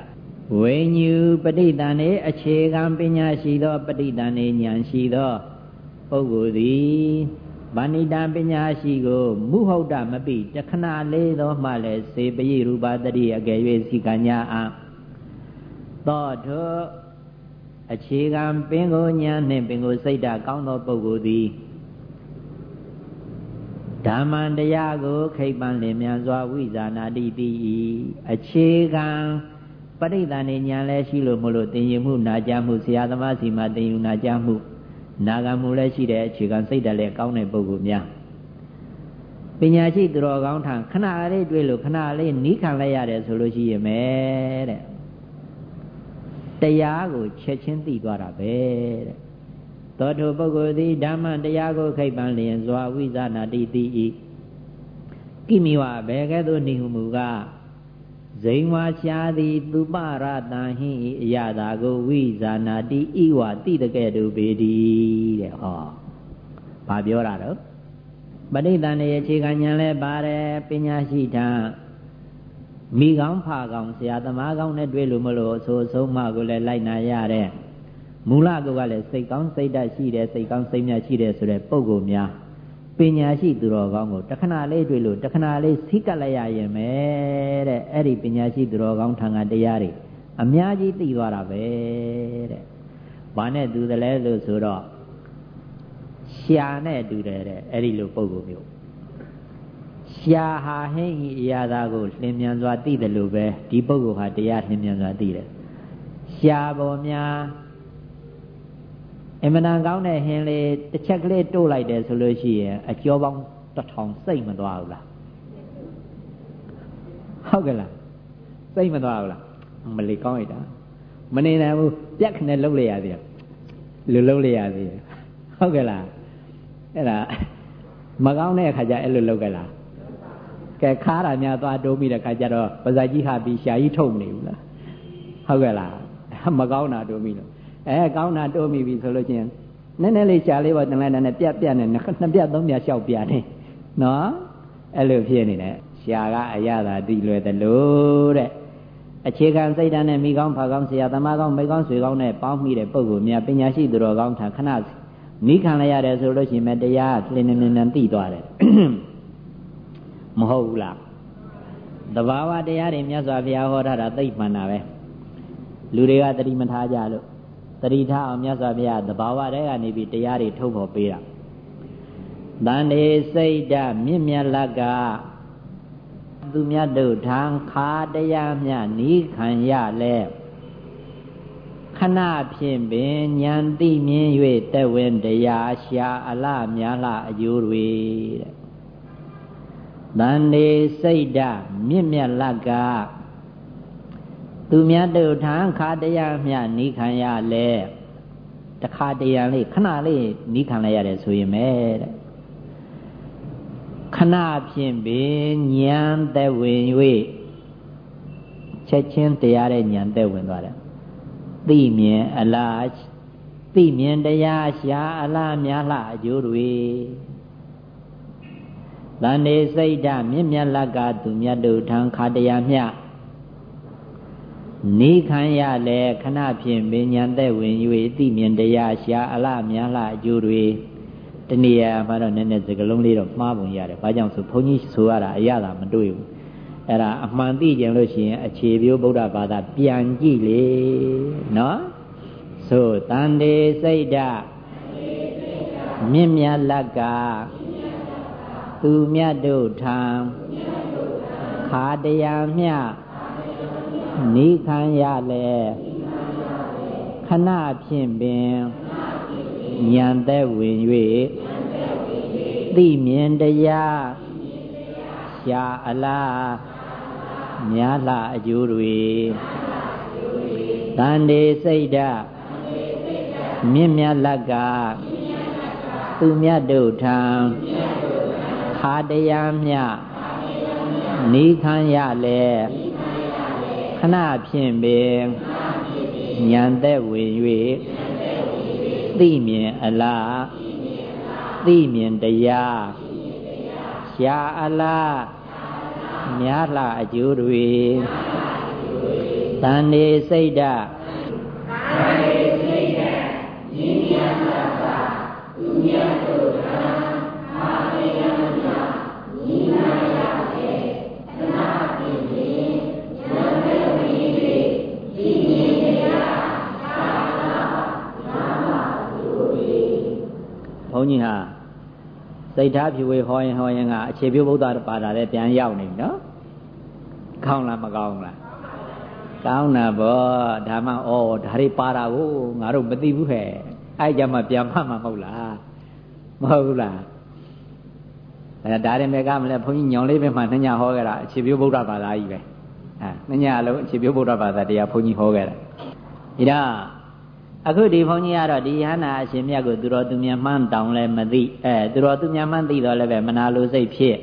ဝိညုပဋိတန်နေအခြေခံပညာရှိသောပဋိတန်နေဉာဏ်ရှိသောပုဂ္ဂိုလ်သည်ဗဏိတံပညာရှိကိုမုဟုတ်တမပိတခဏလေးသောမှလည်းစေပရိရူပတတိအကယ်၍စီကညာအာသောထိုအခြေခံပင်ကိုညာနှင့်ပင်ကိုစိတ်ဓာတ်ကောင်းသောပုဂ္ဂိုလ်သည် ဓမ္မံတရားကိုခိပ္ပံလင်မြန်စွာဝိဇာနာတိတိအခြေခံပရိသန်ဉာဏ်လည်းရှိလို့မလို့သင်ယူမှုနာကြမှုဆရာသမားစီမှာသင်ယူနာကြမှုနာဂမှုလည်းရှိတဲ့အခြေခံစိတ်ဓာတ်လည်းကောင်းတဲ့ပုဂ္ဂိုလ်များပညာရှိသူတော်ကောင်းထံခဏလေးတွေ့လို့ခဏလေးနီးခံလိုက်ရတယ်ဆိုလို့ရှိရမယ်တဲ့တရားကိုချက်ချင်းသိသွားတာပဲတဲ့ သောထုပုဂ္ဂိုလ်သည်ဓမ္မတရားကိုခိတ်ပန်လျင်ဇွာဝိဇာနာတိတိဤကိမိဝဘေကဲ့သို့နိဟုမူကဇိန်ဝါရှားသည်သူပရတံဟိအယတာကိုဝိဇာနာတိဤဝတိတကဲ့သို့ပေတိတဲ့ဟောဘာပြောတာတော့ပဋိသန္ဓေအခြေခံဉာဏ်လဲပါတယ်ပညာရှိထမိကောင်းဖကောင်းဆရာသမားကောင်းနဲ့တွေ့လို့မလို့အဆိုအဆုံးမကိုလည်းလိုက်နာရတဲ့ မူလကကလည်းစိတ်ကောင်းစိတ်ဓာတ်ရှိတယ်စိတ်ကောင်းစိတ်မြတ်ရှိတယ်ဆိုတဲ့ပုံကိုများပညာရှိသူတော်ကောင်းကိုတခဏလေးတွေ့လို့တခဏလေးစိတ်ကလိုက်ရရင်ပဲတဲ့အဲ့ဒီပညာရှိသူတော်ကောင်းထံကတရားတွေအများကြီးသိသွားတာပဲတဲ့။ဘာနဲ့တူတယ်လဲလို့ဆိုတော့ရှာနဲ့တူတယ်တဲ့အဲ့ဒီလိုပုံကိုမျိုးရှာဟာဟိဟိအရာသာကိုလင်းမြန်စွာသိတယ်လို့ပဲဒီပုဂ္ဂိုလ်ဟာတရားလင်းမြန်စွာသိတယ်ရှာပေါ်များ အမှန်တန်ကောင်းတဲ့ဟင်းလေးတစ်ချက်ကလေးတို့လိုက်တယ်ဆိုလို့ရှိရင်အကျော်ပေါင်းတစ်ထောင်စိတ်မသွားဘူးလားဟုတ်ကဲ့လားစိတ်မသွားဘူးလားမလီကောင်းရတာမနေနိုင်ဘူးပြက်ခနဲ့လှုပ်လိုက်ရသေးတယ်လူလှုပ်လိုက်ရသေးတယ်ဟုတ်ကဲ့လားအဲ့ဒါမကောင်းတဲ့အခါကျအဲ့လိုလှုပ်ကြလားကဲခါးတာများသွားတိုးမိတဲ့ခါကျတော့ပါဇာကြီးဟာပြီးရှာကြီးထုတ်နေဘူးလားဟုတ်ကဲ့လားမကောင်းတာတိုးမိလို့ အဲကောင်းတာတိုးမိပြီဆိုလို့ချင်းနည်းနည်းလေးရှာလေးပေါ်တင်လိုက်တဲ့ပြက်ပြက်နဲ့နှစ်ပြက်သုံးပြက်လျှောက်ပြနေနော်အဲ့လိုဖြစ်နေတယ်ရှာကအရသာတည်လွယ်တယ်လို့တဲ့အခြေခံစိတ်ဓာတ်နဲ့မိကောင်းဖာကောင်းဆရာသမားကောင်းမိကောင်းဆွေကောင်းနဲ့ပေါင်းမိတဲ့ပုဂ္ဂိုလ်များပညာရှိသူတော်ကောင်းထခဏမိခံလိုက်ရတယ်ဆိုလို့ရှိရင်တရားလင်းနေနေနေသိသွားတယ်မဟုတ်ဘူးလားတဘာဝတရားတွေမြတ်စွာဘုရားဟောထားတာသိမှန်တာပဲလူတွေကတတိမထားကြလို့ တတိထားအောင်မြတ်စွာဘုရားတဘာဝတည်းကနေပြီးတရားတွေထုတ်ဖော်ပေးတာတန်နေစိတ်ဓာမြင့်မြတ်လက်ကသူမြတ်တို့ထံခါတရားမြနီးခံရလဲခဏဖြင့်ပင်ဉာဏ်သိမြင်၍တက်ဝင်တရားရှာအလများလအကျိုးတွေတဲ့တန်နေစိတ်ဓာမြင့်မြတ်လက်က သူမြတ်တို့ထံခါတရားမြနိခံရလဲတခါတရံလေးခဏလေးနိခံလိုက်ရတယ်ဆိုရင်ပဲတဲ့ခဏဖြင့်ပင်ဉာဏ်သက်ဝင်၍ချက်ချင်းတရားတဲ့ဉာဏ်သက်ဝင်သွားတယ်သိမြင်အလားသိမြင်တရားရှာအလားများလှအကျိုးတွေတန်နေစိတ်ဓာမြင့်မြတ်လက်ကသူမြတ်တို့ထံခါတရားမြ နေခံရလဲခဏဖြင့်ပညာသက်ဝင်၍သိမြင်တရားရှာအလားများလှအကျိုးတွေတနည်းအားမှတော့နည်းနည်းစကလုံးလေးတော့မှားပုံရတယ်။ဘာကြောင့်ဆိုဘုန်းကြီးဆိုရတာအရသာမတွေ့ဘူး။အဲ့ဒါအမှန်သိကြလို့ရှိရင်အခြေပြိုးဗုဒ္ဓဘာသာပြန်ကြည့်လေနော်။ဆိုတန်တေစိတ်ဓာမြင့်မြတ်လက်ကသူမြတ်တို့ထံခါတရားမြ နိခံရလေခဏဖြင့်ပင်ဉာဏ်သက်ဝင်၍သိမြင်တရားရှာအလားများလှအကျိုးတွေတန်တေစိတ်ဓာမြင့်မြတ်လက်ကသူမြတ်တို့ထံခါတရားမြနိခံရလေခ ဏဖြင့်ပင်ဉာဏ်သက်ဝင်၍သိမြင်အလားသိမြင်တရားရှားအလားများလှအကျိုးတွေတန်နေစိတ်ဓာတ်တန်နေစိတ်ဓာတ် စိတ်ထားဖြူဝေဟောရင်ဟောရင်ကအခြေပြုဗုဒ္ဓဘာသာလည်းပြန်ရောက်နေပြီနော်ကောင်းလားမကောင်းလားကောင်းတာဗောဒါမှဩဒါတွေပါတာကိုငါတို့မသိဘူးဟဲ့အဲ့ကြမှာပြန်ဖတ်မှာမဟုတ်လားမဟုတ်ဘူးလားအဲဒါရင်ပဲကမလဲဘုန်းကြီးညောင်လေးပဲမှနှညဟောခဲ့တာအခြေပြုဗုဒ္ဓဘာသာကြီးပဲအဲနှညလုံးအခြေပြုဗုဒ္ဓဘာသာတရားဘုန်းကြီးဟောခဲ့တာဒါ အခုဒီဘုန်းကြီးကတော့ဒီယဟနာအရှင်မြတ်ကိုသူတော်သူမြတ်မှန်းတောင်းလဲမသိအဲသူတော်သူမြတ်မှန်းသိတော့လည်းပဲမနာလိုစိတ်ဖြစ်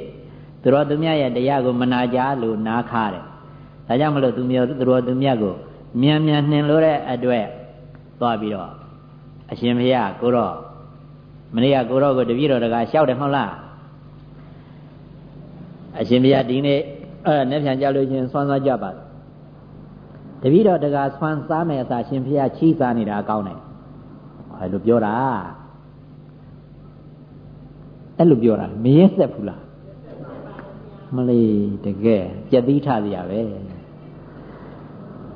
သူတော်သူမြတ်ရဲ့တရားကိုမနာကြလို့နားခါတယ်ဒါကြောင့်မလို့သူမျိုးသူတော်သူမြတ်ကိုမြန်မြန်နှင်လို့တဲ့အတွက်သွားပြီးတော့အရှင်ဘုရားကိုတော့မနေ့ကကိုတော့ကိုတပည့်တော်တကာလျှောက်တယ်မဟုတ်လားအရှင်ဘုရားဒီနေ့အဲ့ဒါနဲ့ပြန်ကြလို့ချင်းဆွမ်းသွားကြပါ တပည့်တော်တကာဆွမ်းစားမယ်အစားရှင်ဘုရားချီးစားနေတာကောင်းတယ်ဟဲ့လို့ပြောတာအဲ့လိုပြောတာမရက်ဆက်ဘူးလားမလေးတကယ်ကြက်သီးထစရာပဲ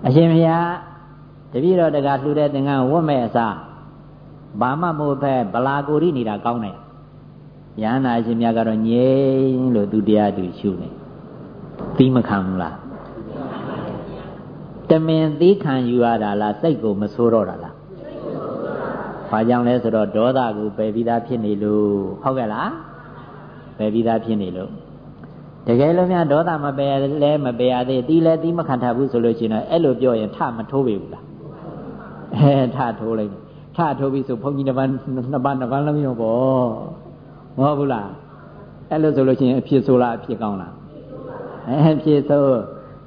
အရှင်ဘုရားတပည့်တော်တကာလှူတဲ့သင်္ကန်းဝတ်မဲ့အစားဘာမှမဟုတ်ပဲဗလာကိုရိနေတာကောင်းတယ်ယန္နာအရှင်မြတ်ကတော့ငြိမ်လို့သူတရားသူရှုနေသီးမခံဘူးလား တမင်သီးခံယူရတာလားစိတ်ကိုမဆိုးတော့တာလားဘာကြောင့်လဲဆိုတော့ဒေါသကိုပယ်ပြီးသားဖြစ်နေလို့ဟုတ်ကဲ့လားပယ်ပြီးသားဖြစ်နေလို့တကယ်လို့များဒေါသမပယ်လဲမပယ်ရသေးသီးလဲသီးမခံထဘူးဆိုလို့ရှိရင်တော့အဲ့လိုပြောရင်ထမထိုးပေဘူးလားအဲထထိုးလိုက်ထထိုးပြီဆိုဘုန်းကြီးတစ်ပါးနှစ်ပါးနှစ်ပါးလုံးရောပေါ့မဟုတ်ဘူးလားအဲ့လိုဆိုလို့ရှိရင်အဖြစ်ဆိုလားအဖြစ်ကောင်းလားအဲအဖြစ်ဆို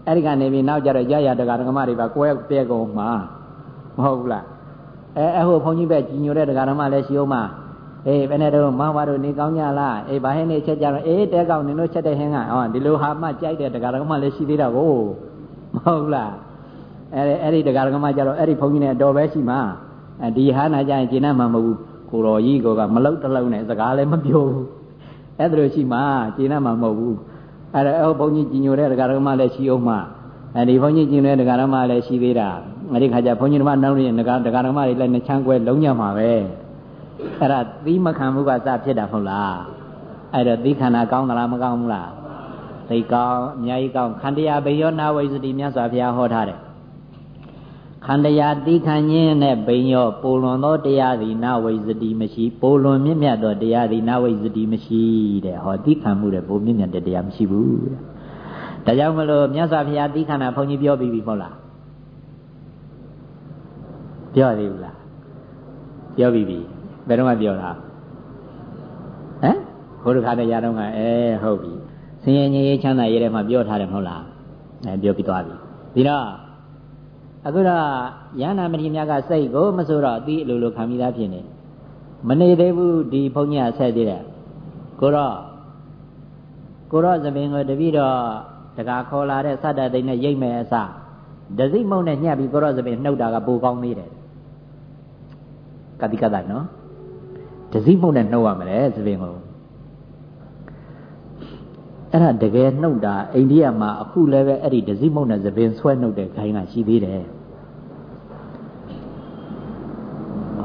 အဲ့ဒီကနေပြီးနောက်ကြတော့ရရတကဓမ္မတွေပါကွဲပြဲကုန်မှာမဟုတ်ဘူးလားအဲအဟိုဘုန်းကြီးပဲကြီးညိုတဲ့ဒကာဓမ္မလည်းရှိအောင်မှာအေးဘယ်နဲ့တော့မောင်ပါတို့နေကောင်းကြလားအေးဘာဟင်းနေချက်ကြတော့အေးတဲကောင်းနင်တို့ချက်တဲ့ဟင်းကဟောဒီလိုဟာမှကြိုက်တဲ့ဒကာဓမ္မလည်းရှိသေးတာကိုမဟုတ်လားအဲအဲ့ဒီဒကာဒကမကြတော့အဲ့ဒီဘုန်းကြီးနဲ့အတော်ပဲရှိမှာအဲဒီဟာနာကြရင်ကျင့်တတ်မှာမဟုတ်ဘူးကိုတော်ကြီးကမလုတ်တလုံးနဲ့စကားလည်းမပြောဘူးအဲ့ဒါလိုရှိမှာကျင့်တတ်မှာမဟုတ်ဘူး အဲ့ဒါအဲ့ဘုန်းကြီးကြီးညိုတဲ့ဒကာဒကမလည်းရှိအောင်မှာအဲဒီဘုန်းကြီးကျင့်တဲ့ဒကာဒကမလည်းရှိသေးတာအဲ့ဒီခါကျဘုန်းကြီးတို့နောက်ရင်ဒကာဒကာဒကမတွေလည်းနှချမ်းကွဲလုံးညမှာပဲအဲ့ဒါသီးမခံမှုကစဖြစ်တာမဟုတ်လားအဲ့တော့သီးခန္ဓာကောင်းသလားမကောင်းဘူးလားသိကောင်းအများကြီးကောင်းခန္တရားဘေယောနာဝိသတိမြတ်စွာဘုရားဟောထားတယ် ခန္တရားတိခံခြင်းနဲ့ဘိညောပိုလွန်သောတရားသည်နဝိဇတိမရှိပိုလွန်မြင့်မြတ်သောတရားသည်နဝိဇတိမရှိတဲ့ဟောတိခံမှုတဲ့ပိုမြင့်မြတ်တဲ့တရားမရှိဘူးတဲ့ဒါကြောင့်မလို့မြတ်စွာဘုရားတိခန္ဓာဘုန်းကြီးပြောပြီးပြီမဟုတ်လားပြောသေးဘူးလားပြောပြီးပြီဘယ်တော့မှပြောတာဟမ်ဘုရားခါတဲ့ຢာတော့ကအဲဟုတ်ပြီဆင်းရဲငြိမ်းချမ်းသာရေးထဲမှာပြောထားတယ်မဟုတ်လားအဲပြောပြီးသွားပြီဒီတော့ အခုတော့ယန္နာမတိမြတ်ကစိတ်ကိုမဆိုတော့အသီးအလိုလိုခံပြီးသားဖြစ်နေမနေသေးဘူးဒီဘုန်းကြီးကဆက်သေးတယ်ကိုတော့ကိုတော့သပင်ကိုတပိတော့တကာခေါ်လာတဲ့စတ္တသိန်းနဲ့ရိတ်မဲ့အစဒစိမုံနဲ့ညှပ်ပြီးကိုတော့သပင်နှုတ်တာကပိုကောင်းသေးတယ်ကတိကတနော်ဒစိမုံနဲ့နှုတ်ရမယ်သပင်ကိုအဲ့ဒါတကယ်နှုတ်တာအိန္ဒိယမှာအခုလည်းပဲအဲ့ဒီဒစိမုံနဲ့သပင်ဆွဲနှုတ်တဲ့ခိုင်းကရှိသေးတယ်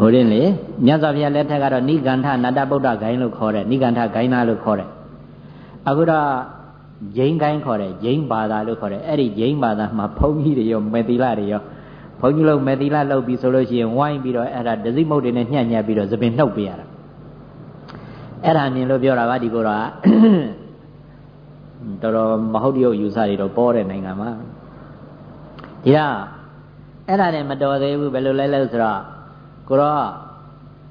ဟိုရင်လေမြတ်စွာဘုရားလက်ထက်ကတော့နိဂန္ဓနာတဗုဒ္ဓဂိုင်းလို့ခေါ်တယ်နိဂန္ဓဂိုင်းသားလို့ခေါ်တယ်အခုတော့ဂျိန်းဂိုင်းခေါ်တယ်ဂျိန်းဘာသာလို့ခေါ်တယ်အဲ့ဒီဂျိန်းဘာသာမှာဘုန်းကြီးတွေရောမေသီလတွေရောဘုန်းကြီးလုံးမေသီလလုပ်ပြီးဆိုလို့ရှိရင်ဝိုင်းပြီးတော့အဲ့ဒါဒဇိမုတ်တွေနဲ့ညှက်ညက်ပြီးတော့သပင်နှုတ်ပေးရတာအဲ့ဒါမြင်လို့ပြောတာကဒီကိုတော့တော်တော်မဟုတ်တရုပ်ယူဆတွေတော့ပေါ်တဲ့နိုင်ငံမှာဒီတော့အဲ့ဒါနဲ့မတော်သေးဘူးဘယ်လိုလဲလဲဆိုတော့ ကိုတော့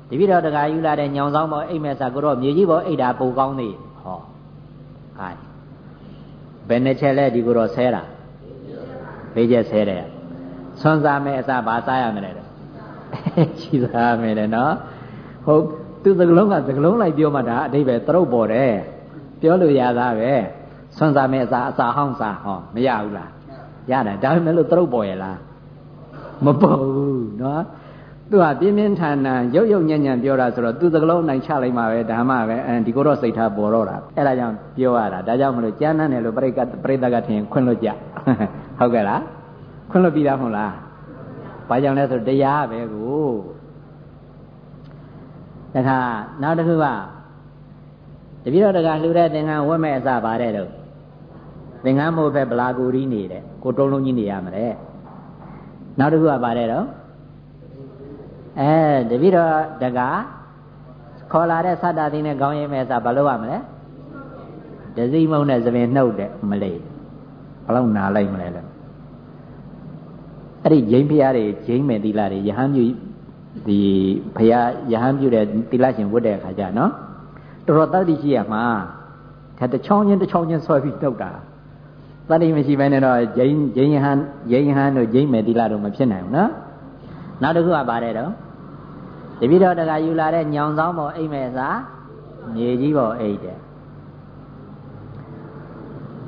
တပိတော့တခါယူလာတဲ့ညောင်ဆောင်ပေါ်အိတ်မဲ့စာကိုတော့မြေကြီးပေါ်အိတ်တာပိုကောင်းသေးဟောဟိုင်ဘယ်နှချက်လဲဒီကိုတော့ဆဲတာဘေးချက်ဆဲတယ်ဆွမ်းစားမယ်အစားဘာစားရမလဲချီစားမယ်လေနော်ဟုတ်သူသကလုံးကသကလုံးလိုက်ပြောမှဒါအတိပဲသရုပ်ပေါ်တယ်ပြောလို့ရသားပဲဆွမ်းစားမယ်အစားအစာဟောင်းစားဟောမရဘူးလားရတယ်ဒါပေမဲ့လို့သရုပ်ပေါ်ရလားမပေါ်ဘူးနော် သူကပြင်းပြင်းထန်ထန်ရုပ်ရုပ်ညံ့ညံ့ပြောတာဆိုတော့သူသကလုံးနိုင်ချလိုက်မှာပဲဓမ္မပဲအဲဒီကိုတော့စိတ်ထားပေါ်တော့တာအဲ့ဒါကြောင့်ပြောရတာဒါကြောင့်မလို့ကျမ်းမ်းတယ်လို့ပြိကပြိတကထင်ခွင့်လွတ်ကြဟုတ်ကဲ့လားခွင့်လွတ်ပြီးသားမဟုတ်လားဘာကြောင့်လဲဆိုတရားပဲကိုတခါနောက်တစ်ခုကတပည့်တော်တကလှူတဲ့သင်္ကန်းဝတ်မဲ့အစပါတဲ့တော့သင်္ကန်းမို့ပဲဗလာကူရီးနေတဲ့ကိုတုံးလုံးကြီးနေရမလဲနောက်တစ်ခုကပါတဲ့တော့ အဲတပည့်တော်တကခေါ်လာတဲ့သတ္တသိနဲ့ခေါင်းရိပ်မဲ့အစဘာလို့ရမလဲဒစီမုံနဲ့သပင်နှုတ်တဲ့မလေးဘလောက်နာလိုက်မလဲလဲအဲ့ဒီဂျိမ်းဖျားတွေဂျိမ်းမဲ့သီလတွေယဟန်ပြုဒီဖျားယဟန်ပြုတဲ့သီလရှင်ဝတ်တဲ့အခါကျနော်တော်တော်တတ်သိရှိရမှာဒါတချောင်းချင်းတချောင်းချင်းဆွဲပြီးနှုတ်တာတတိမရှိဘဲနဲ့တော့ဂျိမ်းဂျိမ်းဟန်ဂျိမ်းဟန်တို့ဂျိမ်းမဲ့သီလတို့မဖြစ်နိုင်ဘူးနော် နောက်တစ်ခုကပါတယ်တော့တပိတော့တကယူလာတဲ့ညောင်ဆောင်ပေါ်အိမ်မဲ့စာမြေကြီးပေါ်အိတ်တယ်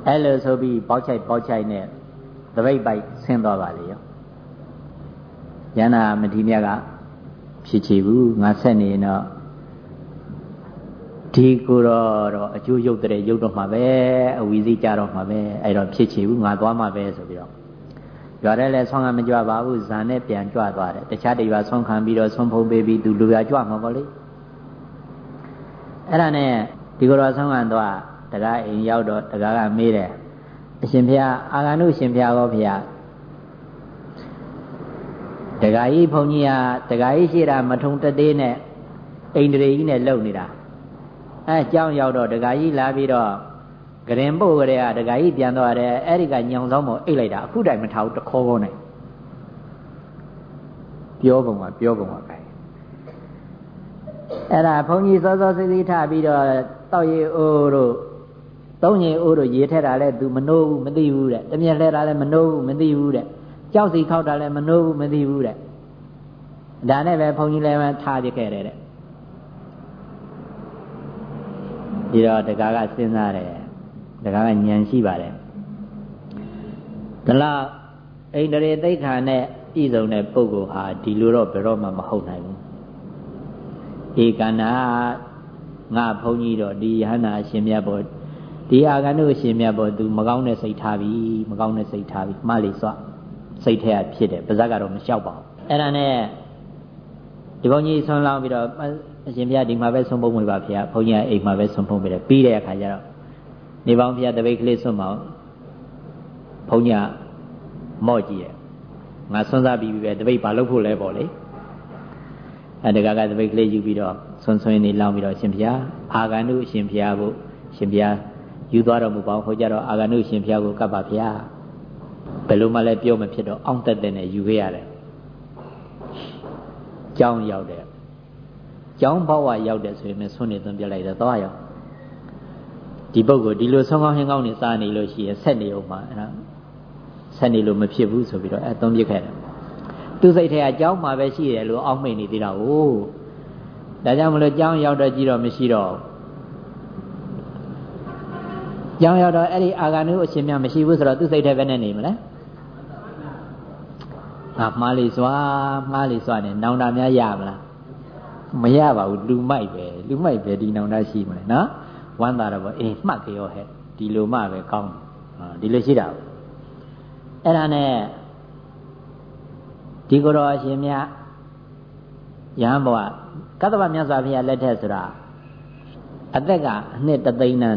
အဲ့လိုဆိုပြီးပေါက်ချိုက်ပေါက်ချိုက်နဲ့တပိတ်ပိုက်ဆင်းသွားပါလေရောယန္နာမတိမြတ်ကဖြစ်ချီဘူးငါဆက်နေတော့ဒီကိုတော့တော့အကျိုးရုပ်တဲ့ရုပ်တော့မှာပဲအဝီစီကြတော့မှာပဲအဲ့တော့ဖြစ်ချီဘူးငါသွားမှာပဲဆိုပြီးတော့ ရွာထဲလဲဆွမ်းခံမကြွပါဘူးဇန်နဲ့ပြန်ကြွသွားတယ်တခြားတရွာဆွမ်းခံပြီးတော့ဆွမ်းဖုံးပေးပြီးသူလူရွာကြွမှာပေါ့လေအဲ့ဒါနဲ့ဒီကိုတော့ဆွမ်းခံသွားတကားအိမ်ရောက်တော့တကားကမေးတယ်အရှင်ဘုရားအာဂန္ဓုရှင်ဘုရားဟောဘုရားတကာကြီးဘုန်းကြီးကတကာကြီးရှိတာမထုံတသေးနဲ့အိန္ဒြေကြီးနဲ့လှုပ်နေတာအဲအကြောင်းရောက်တော့တကာကြီးလာပြီးတော့ ဂရင်ပုတ်ကြတဲ့ကတကာကြီးပြန်သွားတယ်အဲ့ဒီကညောင်ဆောင်မအိတ်လိုက်တာအခုတိုင်မထားဘူးတခေါခေါနဲ့ပြောပုံကပြောပုံကပဲအဲ့ဒါဘုန်းကြီးစောစောစီးစီးထပြီးတော့တောက်ရီအိုးတို့သုံးရင်အိုးတို့ရေထက်တာလဲသူမနှိုးဘူးမသိဘူးတဲ့တမြက်လှဲတာလဲမနှိုးဘူးမသိဘူးတဲ့ကြောက်စီခောက်တာလည်းမနှိုးဘူးမသိဘူးတဲ့ဒါနဲ့ပဲဘုန်းကြီးလည်းထားပြခဲ့တယ်တဲ့ဒီတော့တကားကစဉ်းစားတယ် တကားကညံရှိပါတယ်ဒလောက်အိန္ဒြေသိက္ခာနဲ့ပြည်စုံတဲ့ပုဂ္ဂိုလ်ဟာဒီလိုတော့ဘယ်တော့မှမဟုတ်နိုင်ဘူးဧကန္နာငါဘုန်းကြီးတော့ဒီယဟနာအရှင်မြတ်ဘောဒီအာဂန္တုအရှင်မြတ်ဘောသူမကောင်းတဲ့စိတ်ထားပြီမကောင်းတဲ့စိတ်ထားပြီမှလေးစွစိတ်ထဲကဖြစ်တယ်ပါဇက်ကတော့မလျှောက်ပါဘူးအဲ့ဒါနဲ့ဒီဘုန်းကြီးဆွမ်းလောင်းပြီးတော့အရှင်ဘုရားဒီမှာပဲဆုံးဖုံးဝင်ပါဗျာဘုန်းကြီးကအိမ်မှာပဲဆုံးဖုံးပြီးတယ်ပြီးတဲ့အခါကျတော့ နေပေါင်းဘုရားတပိတ်ကလေးဆွမ်းမအောင်ဘုန်းကြီးကမော့ကြည့်တယ်ငါဆွမ်းစားပြီးပြီပဲတပိတ်ဘာလုပ်ဖို့လဲပေါ့လေအဲတကကတပိတ်ကလေးယူပြီးတော့ဆွမ်းဆွမ်းနေလောင်းပြီးတော့ရှင်ဘုရားအာဂန္ဓုအရှင်ဘုရားကိုရှင်ဘုရားယူသွားတော်မူပါဟောကြတော့အာဂန္ဓုအရှင်ဘုရားကိုကပ်ပါဗျာဘယ်လိုမှလည်းပြောမဖြစ်တော့အောင့်တက်တဲ့နဲ့ယူခဲ့ရတယ်ကျောင်းရောက်တယ်ကျောင်းဘဝရောက်တယ်ဆိုရင်ဆွနေသွင်းပြလိုက်တယ်သွားရောက် ဒီပုဂ္ဂိုလ်ဒီလိုဆုံးကောင်းဟင်းကောင်းနေစားနေလို့ရှိရင်ဆက်နေအောင်ပါအဲ့ဒါဆက်နေလို့မဖြစ်ဘူးဆိုပြီးတော့အဲသွင်းပြခဲ့တယ်သူစိတ်ထဲကကျောင်းမှာပဲရှိတယ်လို့အောက်မိတ်နေသေးတာကိုဒါကြောင့်မလို့ကျောင်းရောက်တော့ကြည့်တော့မရှိတော့ကျောင်းရောက်တော့အဲ့ဒီအာဂန္ဓုအရှင်မြတ်မရှိဘူးဆိုတော့သူစိတ်ထဲပဲနဲ့နေမလဲငါမှားလေစွာမှားလေစွာနဲ့နောင်တာများရမလားမရပါဘူးလူမိုက်ပဲလူမိုက်ပဲဒီနောင်တာရှိမလဲနော် ဝမ်းသာတော့ဗောအေးမှတ်ကြောဟဲ့ဒီလိုမှပဲကောင်းတယ်ဒီလိုရှိတာအဲ့ဒါနဲ့ဒီကိုယ်တော်အရှင်မြတ်ရဟန်းဘဝကတ္တဗမြတ်စွာဘုရားလက်ထက်ဆိုတာအသက်ကအနှစ်တသိန်းနဲ့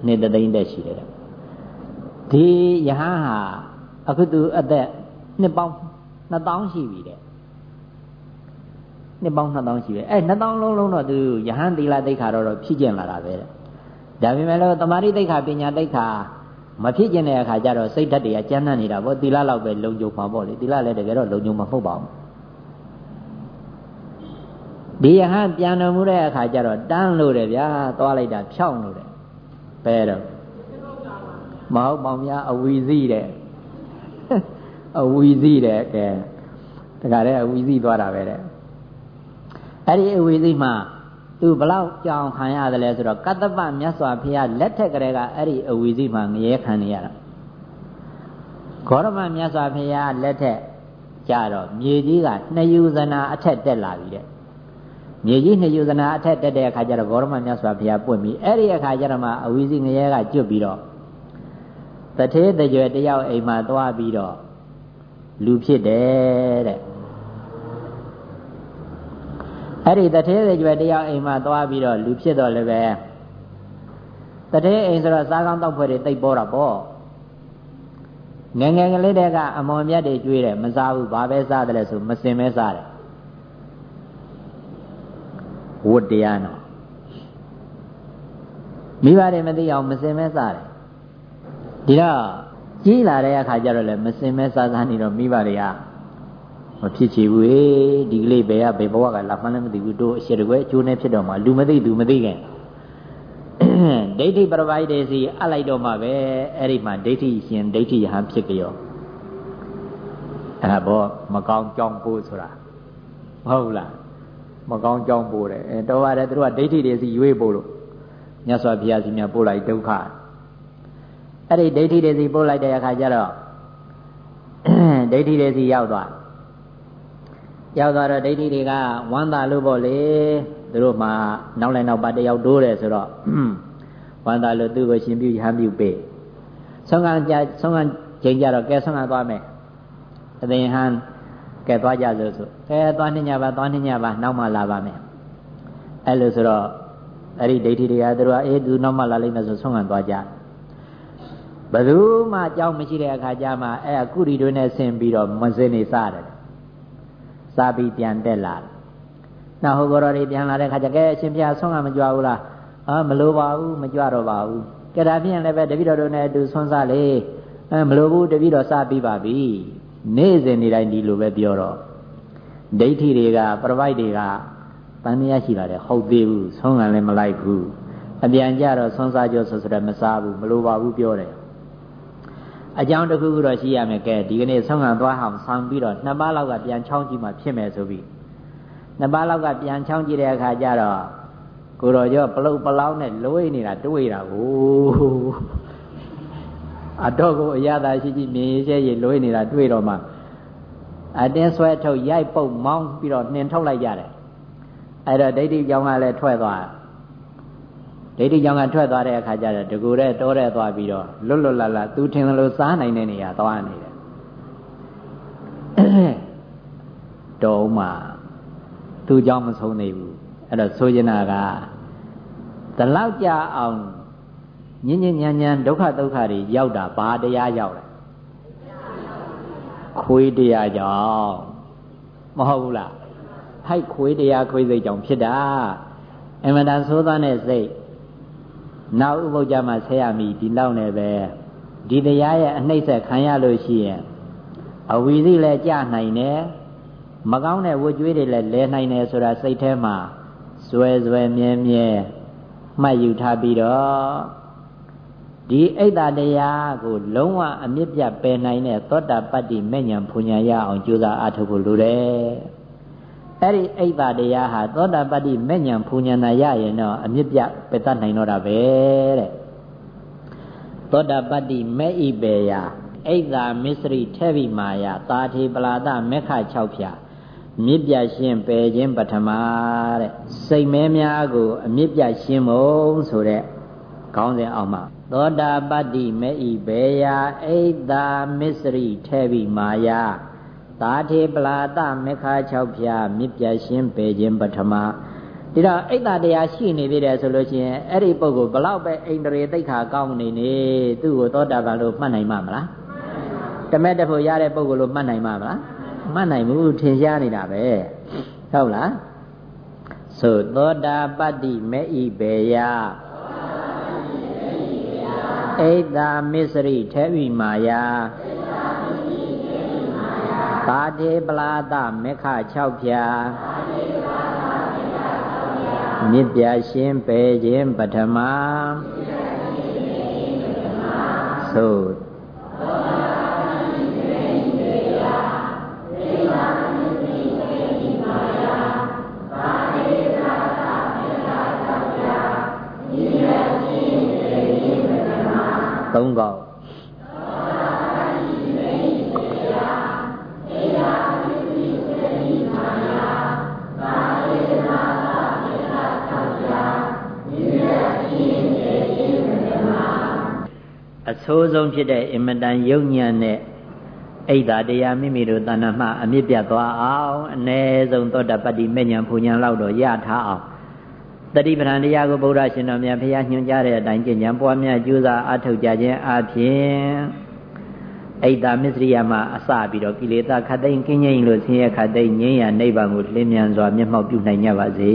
အနှစ်တသိန်းတက်ရှိတယ်ဒီယဟန်ဟာအခုသူအသက်နှစ်ပေါင်း2000ရှိပြီတဲ့ နှစ်ပေါင်း2000ရှိပဲအဲ2000လုံးလုံးတော့သူယဟန်သီလသိက္ခာတော့ဖြစ်ကျင်လာတာပဲတဲ့ဒါပေမဲ့လို့တမာတိသိက္ခာပညာသိက္ခာမဖြစ်ကျင်တဲ့အခါကျတော့စိတ်ဓာတ်တွေကကျမ်းမ်းနေတာပေါ့သီလလောက်ပဲလုံခြုံမှာပေါ့လေသီလလည်းတကယ်တော့လုံခြုံမှာမဟုတ်ပါဘူးဒီယဟန်ပြန်တော်မူတဲ့အခါကျတော့တန်းလို့တယ်ဗျာသွားလိုက်တာဖြောင်းလို့တယ်ဘယ်တော့မဟုတ်ပေါင်များအဝီစီးတဲ့အဝီစီတဲ့ကဲတခါတည်းအဝီစီသွားတာပဲတဲ့ အဲ့ဒီအဝီစီမှာသူဘလောက်ကြောင်ခံရတယ်လဲဆိုတော့ကတ္တပမြတ်စွာဘုရားလက်ထက်ကလေးကအဲ့ဒီအဝီစီမှာငရဲခံနေရတာဂေါရမမြတ်စွာဘုရားလက်ထက်ကြတော့မြေကြီးကနှစ်ယူဇနာအထက်တက်လာပြီတဲ့မြေကြီးနှစ်ယူဇနာအထက်တက်တဲ့အခါကျတော့ဂေါရမမြတ်စွာဘုရားပွင့်ပြီးအဲ့ဒီအခါကျတော့မှအဝီစီငရဲကကျွတ်ပြီးတော့တထေးတကြွယ်တယောက်အိမ်မှာသွားပြီးတော့လူဖြစ်တယ်တဲ့ အဲ့ဒီတထေးတကြွယ်တယောက်အိမ်မှာသွားပြီးတော့လူဖြစ်တော့လည်းပဲတထေးအိမ်ဆိုတော့စားကောင်းတောက်ဖွဲ့တွေတိတ်ပေါ်တာပေါ့ငငယ်ကလေးတည်းကအမွန်မြတ်တွေကျွေးတယ်မစားဘူးဘာပဲစားတယ်လဲဆိုမစင်မဲစားတယ်ဝတ်တရားနော်မိဘတွေမသိအောင်မစင်မဲစားတယ်ဒီတော့ကြီးလာတဲ့အခါကျတော့လည်းမစင်မဲစားစားနေတော့မိဘတွေက မဖြစ်ချေဘူးေဒီကလေးဘယ်ကဘယ်ဘဝကလာမှန်းလည်းမသိဘူးတို့အရှိတကွဲအကျိုးနဲ့ဖြစ်တော့မှလူမသိသူမသိခင်ဒိဋ္ဌိပရပိုက်တွေစီအပ်လိုက်တော့မှပဲအဲ့ဒီမှာဒိဋ္ဌိရှင်ဒိဋ္ဌိယဟန်ဖြစ်ကြရောအဲ့ဒါဘောမကောင်းကြောင်းပို့ဆိုတာဟုတ်လားမကောင်းကြောင်းပို့တယ်အဲတော့ရတယ်သူတို့ကဒိဋ္ဌိတွေစီရွေးပို့လို့မြတ်စွာဘုရားစီမြတ်ပို့လိုက်ဒုက္ခအဲ့ဒီဒိဋ္ဌိတွေစီပို့လိုက်တဲ့အခါကျတော့ဒိဋ္ဌိတွေစီရောက်သွား ရောက်သွားတော့ဒိဋ္ဌိတွေကဝမ်းသာလို့ပေါ့လေသူတို့မှနောက်လိုက်နောက်ပါတယောက်တိုးတယ်ဆိုတော့ဝမ်းသာလို့သူ့ကိုရှင်ပြုဟမ်းပြုပေးဆုံးကကြဆုံးကချိန်ကြတော့ကဲဆုံးကသွားမယ်အသင်ဟန်ကဲသွားကြစို့ဆိုကဲသွားနှညပါသွားနှညပါနောက်မှလာပါမယ်အဲ့လိုဆိုတော့အဲ့ဒီဒိဋ္ဌိတွေကသူတို့ကအေးသူနောက်မှလာလိမ့်မယ်ဆိုဆုံးကသွားကြဘယ်သူမှအကြောင်းမရှိတဲ့အခါကျမှအဲ့အကုရီတွေနဲ့ဆင်ပြီးတော့မစင်းနေစားတယ် စားပြီးပြန်တက်လာတယ်နောက်ဟိုကော်တော်တွေပြန်လာတဲ့ခါကျကဲအရှင်ဘုရားဆုံးကမကြွဘူးလားအာမလိုပါဘူးမကြွတော့ပါဘူးကဲဒါဖြင့်လည်းပဲတပည့်တော်တို့နဲ့အတူဆွမ်းစားလေအဲမလိုဘူးတပည့်တော်စားပြီးပါပြီနေ့စဉ်နေ့တိုင်းဒီလိုပဲပြောတော့ဒိဋ္ဌိတွေကပြပိုက်တွေကတန်မြတ်ရှိလာတယ်ဟုတ်သေးဘူးဆုံးကလည်းမလိုက်ဘူးအပြန်ကြတော့ဆွမ်းစားကြောဆိုဆိုတော့မစားဘူးမလိုပါဘူးပြောတယ် အကြောင်းတစ်ခုခုတော့ရှိရမယ်ကဲဒီကနေ့ဆုံးခံသွားအောင်ဆောင်းပြီးတော့နှစ်ပါးလောက်ကပြန်ချောင်းကြည့်မှဖြစ်မယ်ဆိုပြီးနှစ်ပါးလောက်ကပြန်ချောင်းကြည့်တဲ့အခါကျတော့ကိုတော်ကျော်ပလုတ်ပလောင်းနဲ့လွေးနေတာတွေးတာကိုအတော့ကိုအရသာရှိရှိမြင်ရရဲ့လွေးနေတာတွေးတော့မှအတင်းဆွဲထုတ်ရိုက်ပုတ်မောင်းပြီးတော့နှင်ထုတ်လိုက်ကြတယ်အဲ့တော့ဒိဋ္ဌိကြောင့်ကလည်းထွက်သွား ဒိဋ္ဌိကြောင့်ကထွက်သွားတဲ့အခါကျတော့တကူတဲ့တိုးတဲ့သွားပြီးတော့လွတ်လွတ်လပ်လပ်သူထင်လို့စားနိုင်တဲ့နေရာသွားနေတယ်တော်ဦးမှာသူကြောင့်မဆုံးနေဘူးအဲ့တော့ဆိုချင်တာကဒီလောက်ကြအောင်ညဉ့်ညဉ့်ညံညံဒုက္ခဒုက္ခတွေရောက်တာဘာတရားရောက်လဲခွေးတရားကြောင့်မဟုတ်ဘူးလားထိုက်ခွေးတရားခွေးစိတ်ကြောင့်ဖြစ်တာအမှန်တန်သိုးသားတဲ့စိတ် နောက်ဥပုပ်ကြမှာဆက်ရမည်ဒီလောက်နဲ့ပဲဒီတရားရဲ့အနှိမ့်ဆက်ခံရလို့ရှိရင်အဝီသိလည်းကြနိုင်တယ်မကောင်းတဲ့ဝတ်ကြွေးတွေလည်းလဲနိုင်တယ်ဆိုတာစိတ်ထဲမှာဇွဲဇွဲမြဲမြဲမှတ်ယူထားပြီးတော့ဒီအိတ်တာတရားကိုလုံးဝအမြင့်ပြပယ်နိုင်တဲ့သောတာပတ္တိမဲ့ညာဖူညာရအောင်ကြိုးစားအားထုတ်ဖို့လိုတယ်။ အဲ့ဒီအိတ်တာတရားဟာသောတာပတ္တိမဲ့ညာဖူညာနာရရင်တော့အမြင့်ပြပယ်တတ်နိုင်တော့တာပဲတဲ့။သောတာပတ္တိမဲ့ဤပေယအိတ်တာမစ္စရိထဲဘိမာယသာထေပလာဒမေခ6ဖြာမြစ်ပြရှင်းပယ်ခြင်းပထမတဲ့စိတ်မဲများကို အမြစ်ပြရှင်းမုံဆိုတဲ့ခေါင်းစဉ်အောင်မှာသောတာပတ္တိမေဤဘေယအိတာမစ္စရိထဲဘိမာယ သာထေပလာတမေခါ6ဖြာမြစ်ပြရှင်းပယ်ခြင်းပထမဒီတော့အိတ်တာတရားရှိနေသေးတယ်ဆိုလို့ရှိရင်အဲ့ဒီပုဂ္ဂိုလ်ဘလောက်ပဲအိန္ဒြေတိတ်ခါကောင်းနေနေသူ့ကိုသောတာပန်လို့မှတ်နိုင်မှာမလားတမက်တဖို့ရတဲ့ပုဂ္ဂိုလ်လို့မှတ်နိုင်မှာမလားမှတ်နိုင်ဘူးထင်ရှားနေတာပဲဟုတ်လားဆိုသောတာပတ္တိမေဤဘေယဣတာမစ္စရိထေဝိမာယာ ပါတိပလာတမေခ6ဖြာမြစ်ပြရှင်ပေခြင်းပထမသို့သုံးកောက် ဆိုးဆုံးဖြစ်တဲ့အင်မတန်ယုံညံ့တဲ့အိဒါတရားမိမိတို့တဏ္ဍမှာအမြင့်ပြတ်သွားအောင်အ ਨੇ ဆုံးသောတပတ္တိမေညာဖူညာလောက်တော့ရထားအောင်တတိပဌာန်တရားကိုဗုဒ္ဓရှင်တော်မြတ်ဖရာညွှန်ကြားတဲ့အတိုင်းကျင့်ကြံပွားများကြိုးစားအထောက်ကြခြင်းအပြင်အိဒါမစ္စရိယမှာအစပြီးတော့ကိလေသာခတ်သိမ်းကင်းငြိမ်းလို့ဆင်းရဲခတ်သိမ်းငြိမ်းရနိဗ္ဗာန်ကိုလင်းမြန်စွာမျက်မှောက်ပြုနိုင်ကြပါစေ